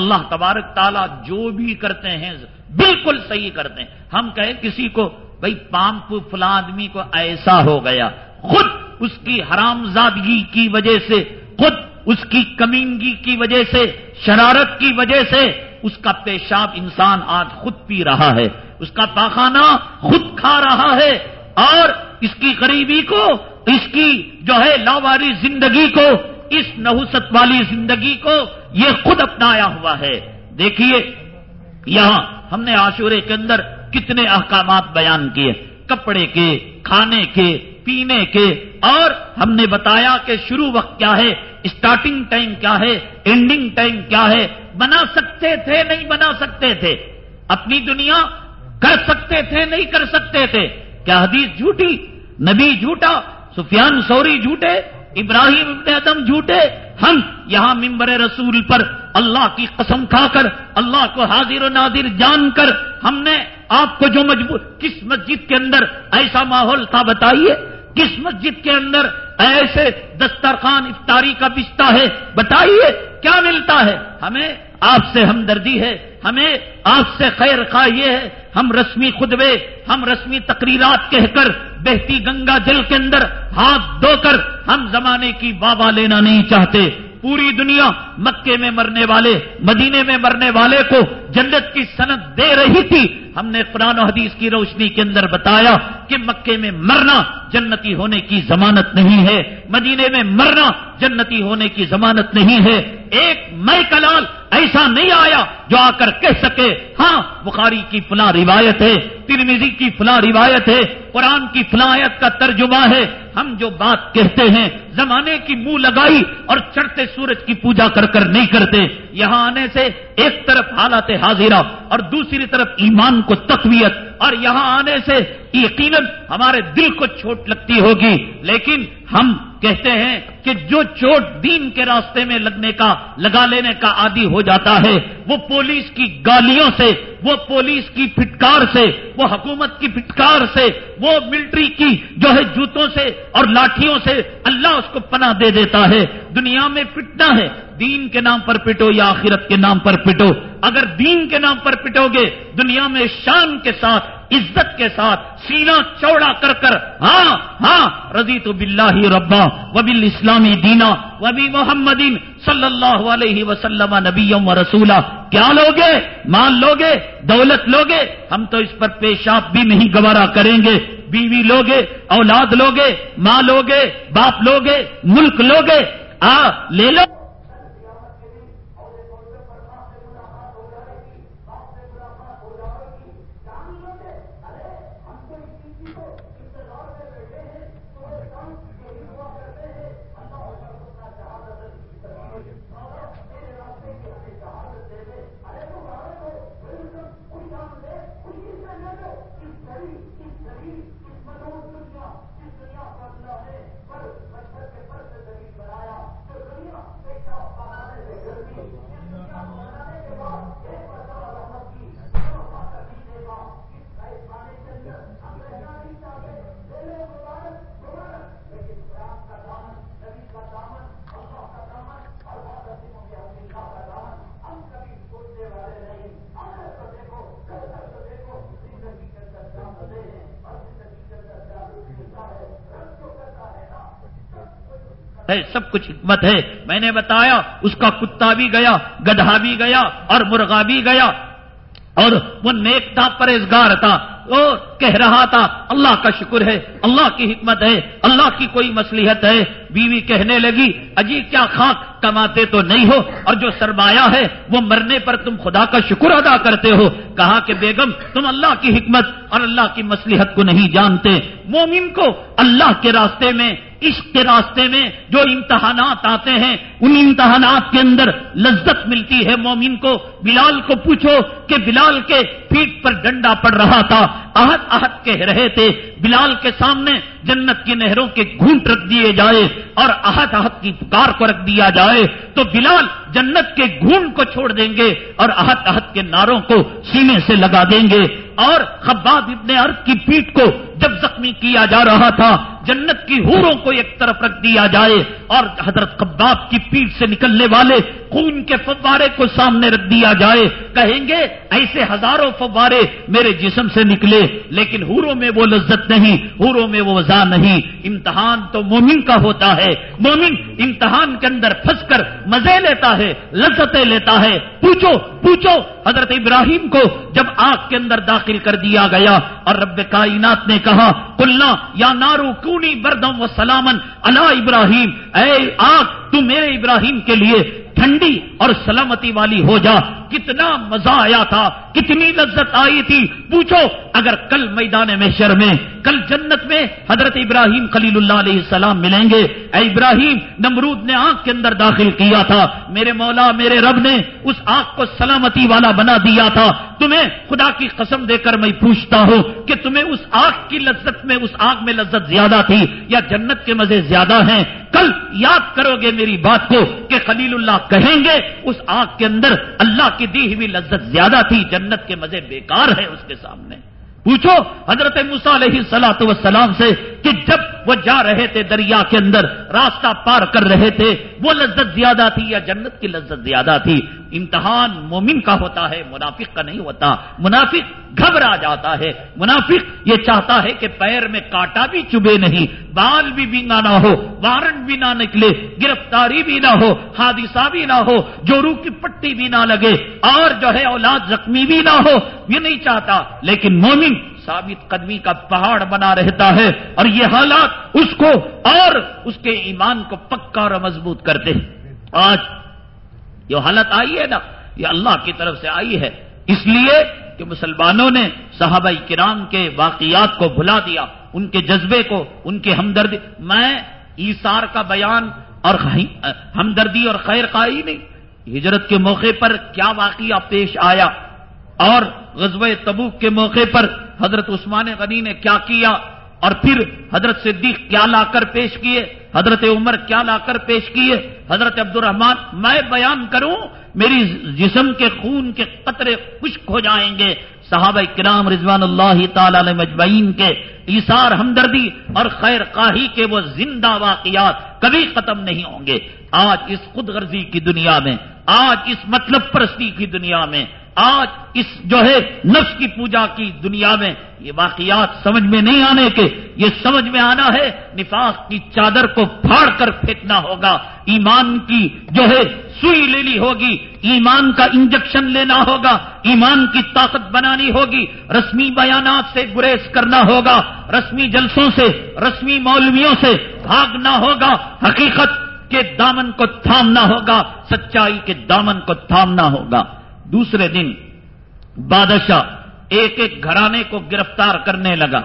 اللہ تبارک تعالیٰ جو بھی کرتے ہیں بالکل صحیح کرتے ہیں۔ ہم کہیں کسی کو بھائی پامپ فلاں آدمی کو ایسا ہو گیا، خود اس کی حرام زادگی کی وجہ سے، خود اس کی کمینگی کی وجہ سے، شرارت کی وجہ سے اس کا پیشاب انسان آج خود پی رہا ہے، اس کا پاخانہ خود کھا رہا ہے اور اس کی غریبی کو، اس کی جو ہے لاواری زندگی کو اس نحوست والی زندگی کو یہ خود اپنایا ہوا ہے۔ دیکھیے، یہاں ہم نے آشورے کے اندر کتنے احکامات بیان کیے۔ کپڑے کے، کھانے کے، پینے کے۔ اور ہم نے بتایا کہ شروع وقت کیا ہے اسٹارٹنگ ٹائم کیا ہے اینڈنگ ٹائم کیا ہے۔ بنا سکتے تھے، نہیں بنا سکتے تھے۔ اپنی دنیا کر سکتے تھے، نہیں کر سکتے تھے۔ کیا حدیث جھوٹی؟ نبی جھوٹا، سفیان سوری جھوٹے؟ ابراہیم ابن ادم جھوٹے، ہم یہاں ممبر رسول پر اللہ کی قسم کھا کر، اللہ کو حاضر و نادر جان کر ہم نے آپ کو جو مجبور، کس مسجد کے اندر ایسا ماحول تھا بتائیے؟ کس مسجد کے اندر ایسے دسترخوان افطاری کا بچتا ہے؟ بتائیے، کیا ملتا ہے؟ ہمیں آپ سے ہمدردی ہے۔ ہمیں آپ سے خیر خواہ یہ ہے، ہم رسمی خطبے، ہم رسمی تقریرات کہہ کر بہتی گنگا جل کے اندر ہاتھ دھو کر ہم زمانے کی بابا لینا نہیں چاہتے۔ پوری دنیا مکے میں مرنے والے، مدینے میں مرنے والے کو جنت کی صنعت دے رہی تھی۔ ہم نے قرآن و حدیث کی روشنی کے اندر بتایا کہ مکے میں مرنا جنتی ہونے کی ضمانت نہیں ہے، مدینے میں مرنا جنتی ہونے کی ضمانت نہیں ہے۔ ایک میں کلال ایسا نہیں آیا جو آ کر کہہ سکے ہاں بخاری کی فلاں روایت ہے ترمیزی کی فلاں روایت ہے، قرآن کی فلاحیت کا ترجمہ ہے۔ ہم جو بات کہتے ہیں، زمانے کی منہ لگائی اور چڑھتے سورج کی پوجا کر کر نہیں کرتے۔ یہاں آنے سے ایک طرف حالات حاضرہ اور دوسری طرف ایمان کو تقویت اور یہاں آنے سے یقیناً ہمارے دل کو چوٹ لگتی ہوگی، لیکن ہم کہتے ہیں کہ جو چوٹ دین کے راستے میں لگنے کا، لگا لینے کا عادی ہو جاتا ہے، وہ پولیس کی گالیوں سے، وہ پولیس کی پھٹکار سے، وہ حکومت کی پھٹکار سے، وہ ملٹری کی جو ہے جوتوں سے اور لاٹھیوں سے اللہ اس کو پناہ دے دیتا ہے۔ دنیا میں پٹنا ہے، دین کے نام پر پٹو یا آخرت کے نام پر پٹو۔ اگر دین کے نام پر پٹو گے دنیا میں شان کے ساتھ عزت کے ساتھ سینا چوڑا کر کر ہاں ہاں رضی تو بلّہ ربا وبل اسلامی دینا وبی محمد صلی اللہ علیہ وسلم نبی و رسولہ کیا لوگے؟ مان لوگے؟ دولت لوگے؟ ہم تو اس پر پیشاب بھی نہیں گوارا کریں گے۔ بیوی لوگے، اولاد لوگے، ماں لوگے، باپ لوگے، ملک لوگے۔ آ، لے لو۔ دنیا کا دنیا ہے پر بنایا تو دنیا پیشہ ہے، سب کچھ حکمت ہے۔ میں نے بتایا، اس کا کتا بھی گیا، گدھا بھی گیا اور مرغا بھی گیا۔ اور وہ نیک تھا پرہزگار تھا۔ وہ کہہ رہا تھا، اللہ کا شکر ہے، اللہ کی حکمت ہے، اللہ کی کوئی مصلیحت ہے۔ بیوی کہنے لگی، اجی کیا خاک کماتے تو نہیں ہو؟ اور جو سرمایہ ہے، وہ مرنے پر تم خدا کا شکر ادا کرتے ہو۔ کہا کہ بیگم، تم اللہ کی حکمت اور اللہ کی مصلیحت کو نہیں جانتے۔ مومن کو اللہ کے راستے میں عشق کے راستے میں جو امتحانات آتے ہیں، ان امتحانات کے اندر لذت ملتی ہے مومن کو۔ بلال کو پوچھو کہ بلال کے پیٹ پر ڈنڈا پڑ رہا تھا احد احد کہہ رہے تھے، بلال کے سامنے جنت کی نہروں کے گھونٹ رکھ دیے جائے اور احد احد کی پکار کو رکھ دیا جائے تو بلال جنت کے گھونٹ کو چھوڑ دیں گے اور احد احد کے ناروں کو سینے سے لگا دیں گے اور خباب ابن عرب کی پیٹ کو جب زخمی کیا جا رہا تھا، جنت کی ہوروں کو ایک طرف رکھ دیا جائے اور حضرت خباب کی پیٹ سے نکلنے والے خون کے فوارے کو سامنے رکھ دیا جائے، کہیں گے، ایسے ہزاروں فوارے میرے جسم سے نکلے لیکن ہوروں میں وہ لذت نہیں ہوروں میں وہ وزا نہیں۔ امتحان تو مومن کا ہوتا ہے۔ مومن امتحان کے اندر پھنس کر مزے لیتا ہے، لذتیں لیتا ہے۔ پوچھو پوچھو حضرت ابراہیم کو جب آگ کے اندر داخل کر دیا گیا اور رب کائنات نے کہا کلنا یا نارو کونی بردم و سلامن اللہ ابراہیم۔ اے آگ، تو میرے ابراہیم کے لیے ٹھنڈی اور سلامتی والی ہو جا۔ کتنا مزہ آیا تھا، کتنی لذت آئی تھی۔ پوچھو، اگر کل میدان محشر میں، کل جنت میں حضرت ابراہیم خلیل اللہ علیہ السلام ملیں گے، اے ابراہیم، نمرود نے آنکھ کے اندر داخل کیا تھا۔ میرے مولا، میرے رب نے اس آنکھ کو سلامتی والا بنا دیا تھا۔ تمہیں خدا کی قسم دے کر میں پوچھتا ہوں کہ تمہیں اس آنکھ کی لذت میں، اس آنکھ میں لذت زیادہ تھی یا جنت کے مزے زیادہ ہیں؟ کل یاد کرو گے میری بات کو کہ خلیل اللہ کہیں گے، اس آنکھ کے اندر اللہ کی دی ہوئی لذت زیادہ تھی، جنت کے مزے بیکار ہے اس کے سامنے۔ پوچھو حضرت علیہ سلاۃ وسلام سے کہ جب وہ جا رہے تھے دریا کے اندر، راستہ پار کر رہے تھے۔ وہ لذت زیادہ تھی یا جنت کی لذت زیادہ تھی؟ امتحان مومن کا ہوتا ہے، منافق کا نہیں ہوتا۔ منافق گھبرا جاتا ہے۔ منافق یہ چاہتا ہے کہ پیر میں کاٹا بھی چبے نہیں، بال بھی بینگا نہ ہو وارنٹ بھی نہ نکلے، گرفتاری بھی نہ ہو، حادثہ بھی نہ ہو جورو کی پٹی بھی نہ لگے، اور جو ہے اولاد زخمی بھی نہ ہو، یہ نہیں چاہتا۔ لیکن مومن ثابت قدمی کا پہاڑ بنا رہتا ہے اور یہ حالات اس کو اور اس کے ایمان کو پکا اور مضبوط کرتے ہیں۔ آج یہ حالت آئی ہے نا، یہ اللہ کی طرف سے آئی ہے۔ اس لیے کہ مسلمانوں نے صحابہ کرام کے واقعات کو بھلا دیا، ان کے جذبے کو، ان کے ہمدردی۔ میں ایسار کا بیان اور ہمدردی اور خیر خائی نہیں۔ ہجرت کے موقع پر کیا واقعہ پیش آیا؟ اور غزوہ تبوک کے موقع پر حضرت عثمان غنی نے کیا کیا اور پھر حضرت صدیق کیا لا کر پیش کیے؟ حضرت عمر کیا لا کر پیش کیے؟ حضرت عبد الرحمان میں بیان کروں، میری جسم کے خون کے قطرے خشک ہو جائیں گے۔ صحابہ کرام رضوان اللہ تعالی مجمعین کے ایسار ہمدردی اور خیر قاہی کے وہ زندہ واقعات کبھی ختم نہیں ہوں گے۔ آج اس خود غرضی کی دنیا میں، آج اس مطلب پرستی کی دنیا میں آج اس جو ہے نفس کی پوجا کی دنیا میں یہ واقعات سمجھ میں نہیں آنے کے، یہ سمجھ میں آنا ہے، نفاق کی چادر کو پھاڑ کر پھینکنا ہوگا، ایمان کی جو ہے سوئی لینی ہوگی، ایمان کا انجیکشن لینا ہوگا، ایمان کی طاقت بنانی ہوگی، رسمی بیانات سے گریز کرنا ہوگا، رسمی جلسوں سے، رسمی مولویوں سے بھاگنا ہوگا، حقیقت کے دامن کو تھامنا ہوگا، سچائی کے دامن کو تھامنا ہوگا۔ دوسرے دن بادشاہ ایک ایک گھرانے کو گرفتار کرنے لگا۔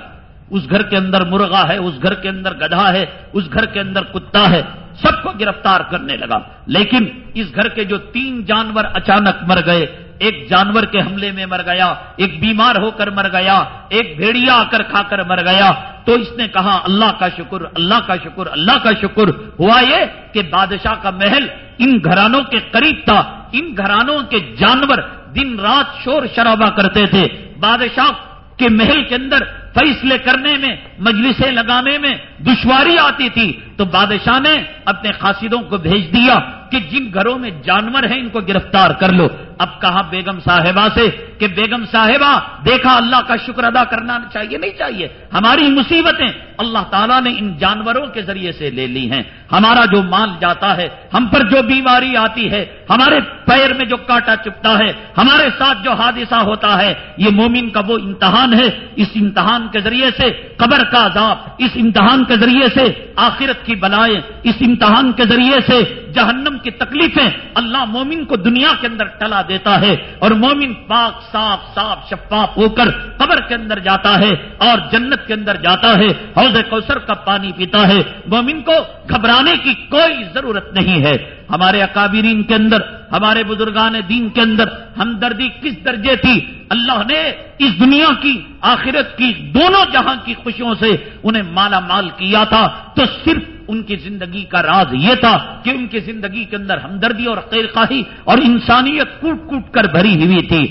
اس گھر کے اندر مرغا ہے، اس گھر کے اندر گدھا ہے، اس گھر کے اندر کتا ہے، سب کو گرفتار کرنے لگا۔ لیکن اس گھر کے جو تین جانور اچانک مر گئے، ایک جانور کے حملے میں مر گیا، ایک بیمار ہو کر مر گیا، ایک بھیڑیا آ کر کھا کر مر گیا۔ تو اس نے کہا، اللہ کا شکر، اللہ کا شکر، اللہ کا شکر۔ ہوا یہ کہ بادشاہ کا محل ان گھرانوں کے قریب تھا۔ ان گھرانوں کے جانور دن رات شور شرابہ کرتے تھے۔ بادشاہ کے محل کے اندر فیصلے کرنے میں، مجلسیں لگانے میں دشواری آتی تھی۔ تو بادشاہ نے اپنے خاصدوں کو بھیج دیا کہ جن گھروں میں جانور ہیں ان کو گرفتار کر لو۔ اب کہا بیگم صاحبہ سے کہ بیگم صاحبہ، دیکھا اللہ کا شکر ادا کرنا چاہیے، نہیں چاہیے۔ ہماری مصیبتیں اللہ تعالیٰ نے ان جانوروں کے ذریعے سے لے لی ہیں۔ ہمارا جو مال جاتا ہے، ہم پر جو بیماری آتی ہے، ہمارے پیر میں جو کاٹا چپتا ہے، ہمارے ساتھ جو حادثہ ہوتا ہے، یہ مومن کا وہ امتحان ہے۔ اس امتحان کے ذریعے سے قبر کا عذاب، اس امتحان کے ذریعے سے آخرت کی بلائیں، اس امتحان کے ذریعے سے جہنم کی تکلیفیں اللہ مومن کو دنیا کے اندر ٹلا دیتا ہے اور مومن پاک صاف صاف شفاف ہو کر قبر کے اندر جاتا ہے اور جنت کے اندر جاتا ہے، حوض کوثر کا پانی پیتا ہے۔ مومن کو گھبرانے کی کوئی ضرورت نہیں ہے۔ ہمارے اکابرین کے اندر ہمارے بزرگان دین کے اندر ہمدردی کس درجے تھی؟ اللہ نے اس دنیا کی، آخرت کی، دونوں جہاں کی خوشیوں سے انہیں مالا مال کیا تھا۔ تو صرف ان کی زندگی کا راز یہ تھا کہ ان کی زندگی کے اندر ہمدردی اور خیر خواہی اور انسانیت کوٹ کوٹ کر بھری ہوئی تھی۔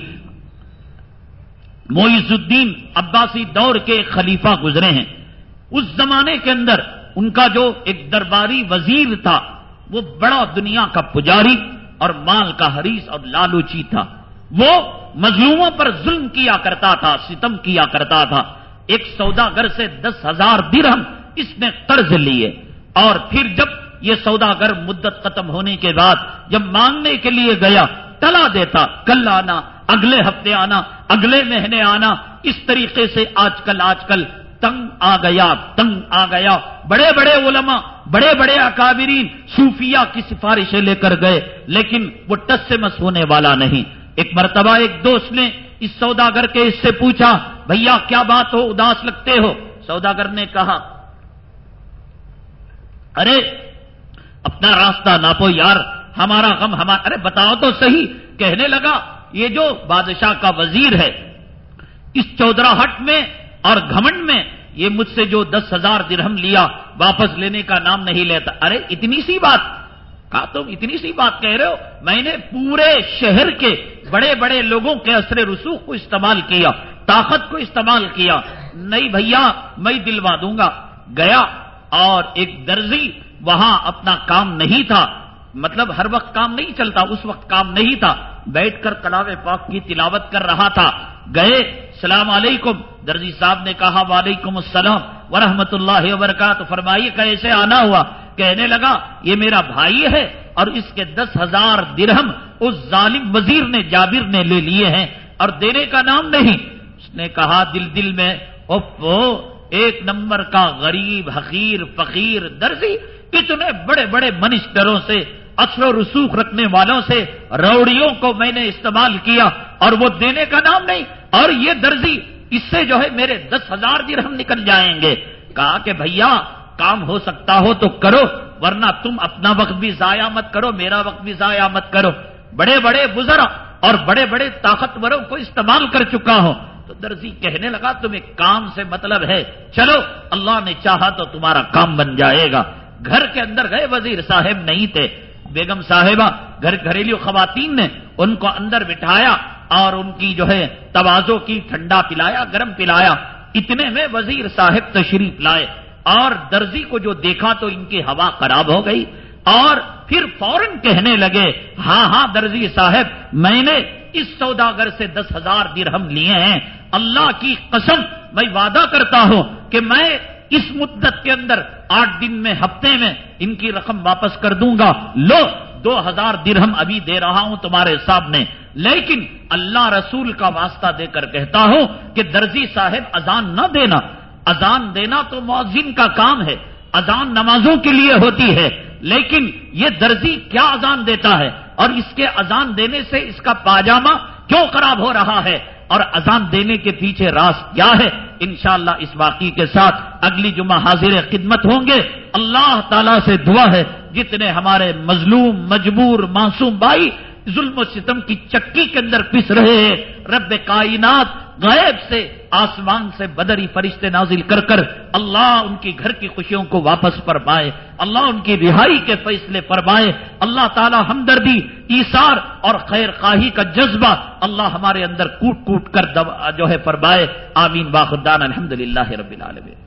معیز الدین عباسی دور کے خلیفہ گزرے ہیں۔ اس زمانے کے اندر ان کا جو ایک درباری وزیر تھا، وہ بڑا دنیا کا پجاری۔ اور مال کا حریص اور لالوچی تھا۔ وہ مظلوموں پر ظلم کیا کرتا تھا، ستم کیا کرتا تھا۔ ایک سودا گر سے دس ہزار درہم اس نے قرض لیے۔ اور پھر جب یہ سوداگر مدت ختم ہونے کے بعد جب مانگنے کے لیے گیا ٹلا دیتا، کل آنا، اگلے ہفتے آنا، اگلے مہینے آنا۔ اس طریقے سے آج کل آج کل تنگ آ گیا، تنگ آ گیا۔ بڑے بڑے علماء، بڑے بڑے اکابرین صوفیہ کی سفارشیں لے کر گئے، لیکن وہ ٹس سے مس ہونے والا نہیں۔ ایک مرتبہ ایک دوست نے اس سوداگر کے اس سے پوچھا، بھیا، کیا بات ہو؟ اداس لگتے ہو؟ سوداگر نے کہا، ارے، اپنا راستہ ناپو یار، ہمارا غم ہمارا ارے، بتاؤ تو صحیح۔ کہنے لگا، یہ جو بادشاہ کا وزیر ہے، اس چودرا ہٹ میں اور گھمنڈ میں یہ مجھ سے جو دس ہزار درہم لیا، واپس لینے کا نام نہیں لیتا۔ ارے، اتنی سی بات۔ کہا تم اتنی سی بات کہہ رہے ہو؟ میں نے پورے شہر کے بڑے بڑے لوگوں کے اثر رسوخ کو استعمال کیا، طاقت کو استعمال کیا۔ نہیں بھیا، میں دلوا دوں گا۔ گیا اور ایک درزی وہاں اپنا کام نہیں تھا۔ مطلب ہر وقت کام نہیں چلتا، اس وقت کام نہیں تھا۔ بیٹھ کر کلاو پاک کی تلاوت کر رہا تھا۔ گئے السلام علیکم۔ درجی صاحب نے کہا، وعلیکم السلام ورحمۃ اللہ وبرکاتہ۔ فرمائیے، کیسے آنا ہوا؟ کہنے لگا، یہ میرا بھائی ہے اور اس کے دس ہزار درہم اس ظالم وزیر نے، جابر نے لے لیے ہیں اور دینے کا نام نہیں۔ اس نے کہا، دل دل میں اوپو ایک نمبر کا غریب، حقیر، فقیر۔ درزی، اتنے بڑے بڑے منسٹروں سے اثر و رسوخ رکھنے والوں سے روڑیوں کو میں نے استعمال کیا اور وہ دینے کا نام نہیں اور یہ درزی اس سے جو ہے میرے دس ہزار درہم نکل جائیں گے کہا کہ بھیا کام ہو سکتا ہو تو کرو ورنہ تم اپنا وقت بھی ضائع مت کرو، میرا وقت بھی ضائع مت کرو۔ بڑے بڑے بزرگ اور بڑے بڑے طاقتوروں کو استعمال کر چکا ہوں۔ تو درزی کہنے لگا، تمہیں کام سے مطلب ہے۔ چلو، اللہ نے چاہا تو تمہارا کام بن جائے گا۔ گھر کے اندر گئے وزیر صاحب نہیں تھے۔ بیگم صاحبہ، گھر گھریلو خواتین نے ان کو اندر بٹھایا اور ان کی جو ہے توازوں کی ٹھنڈا پلایا، گرم پلایا۔ اتنے میں وزیر صاحب تشریف لائے اور درزی کو جو دیکھا تو ان کی ہوا خراب ہو گئی اور پھر فوراً کہنے لگے ہاں ہاں درزی صاحب، میں نے اس سوداگر سے دس ہزار درہم لیے ہیں۔ اللہ کی قسم، میں وعدہ کرتا ہوں کہ میں اس مدت کے اندر آٹھ دن میں، ہفتے میں ان کی رقم واپس کر دوں گا۔ لو، دو ہزار درہم ابھی دے رہا ہوں تمہارے سامنے لیکن اللہ رسول کا واسطہ دے کر کہتا ہوں کہ درزی صاحب اذان نہ دینا۔ اذان دینا تو مؤذن کا کام ہے، اذان نمازوں کے لیے ہوتی ہے۔ لیکن یہ درزی کیا اذان دیتا ہے؟ اور اس کے اذان دینے سے اس کا پاجامہ کیوں خراب ہو رہا ہے اور اذان دینے کے پیچھے راز کیا ہے؟ انشاءاللہ اس واقعی کے ساتھ اگلی جمعہ حاضر خدمت ہوں گے۔ اللہ تعالی سے دعا ہے، جتنے ہمارے مظلوم، مجبور، معصوم بھائی ظلم و ستم کی چکی کے اندر پس رہے ہیں رب کائنات غیب سے آسمان سے بدری فرشتے نازل کر کر اللہ ان کی گھر کی خوشیوں کو واپس فرمائے، اللہ ان کی رہائی کے فیصلے فرمائے، اللہ تعالی ہمدردی ایسار اور خیر خواہی کا جذبہ اللہ ہمارے اندر کوٹ کوٹ کر جو ہے فرمائے۔ آمین باخدان الحمد للہ رب العالمین۔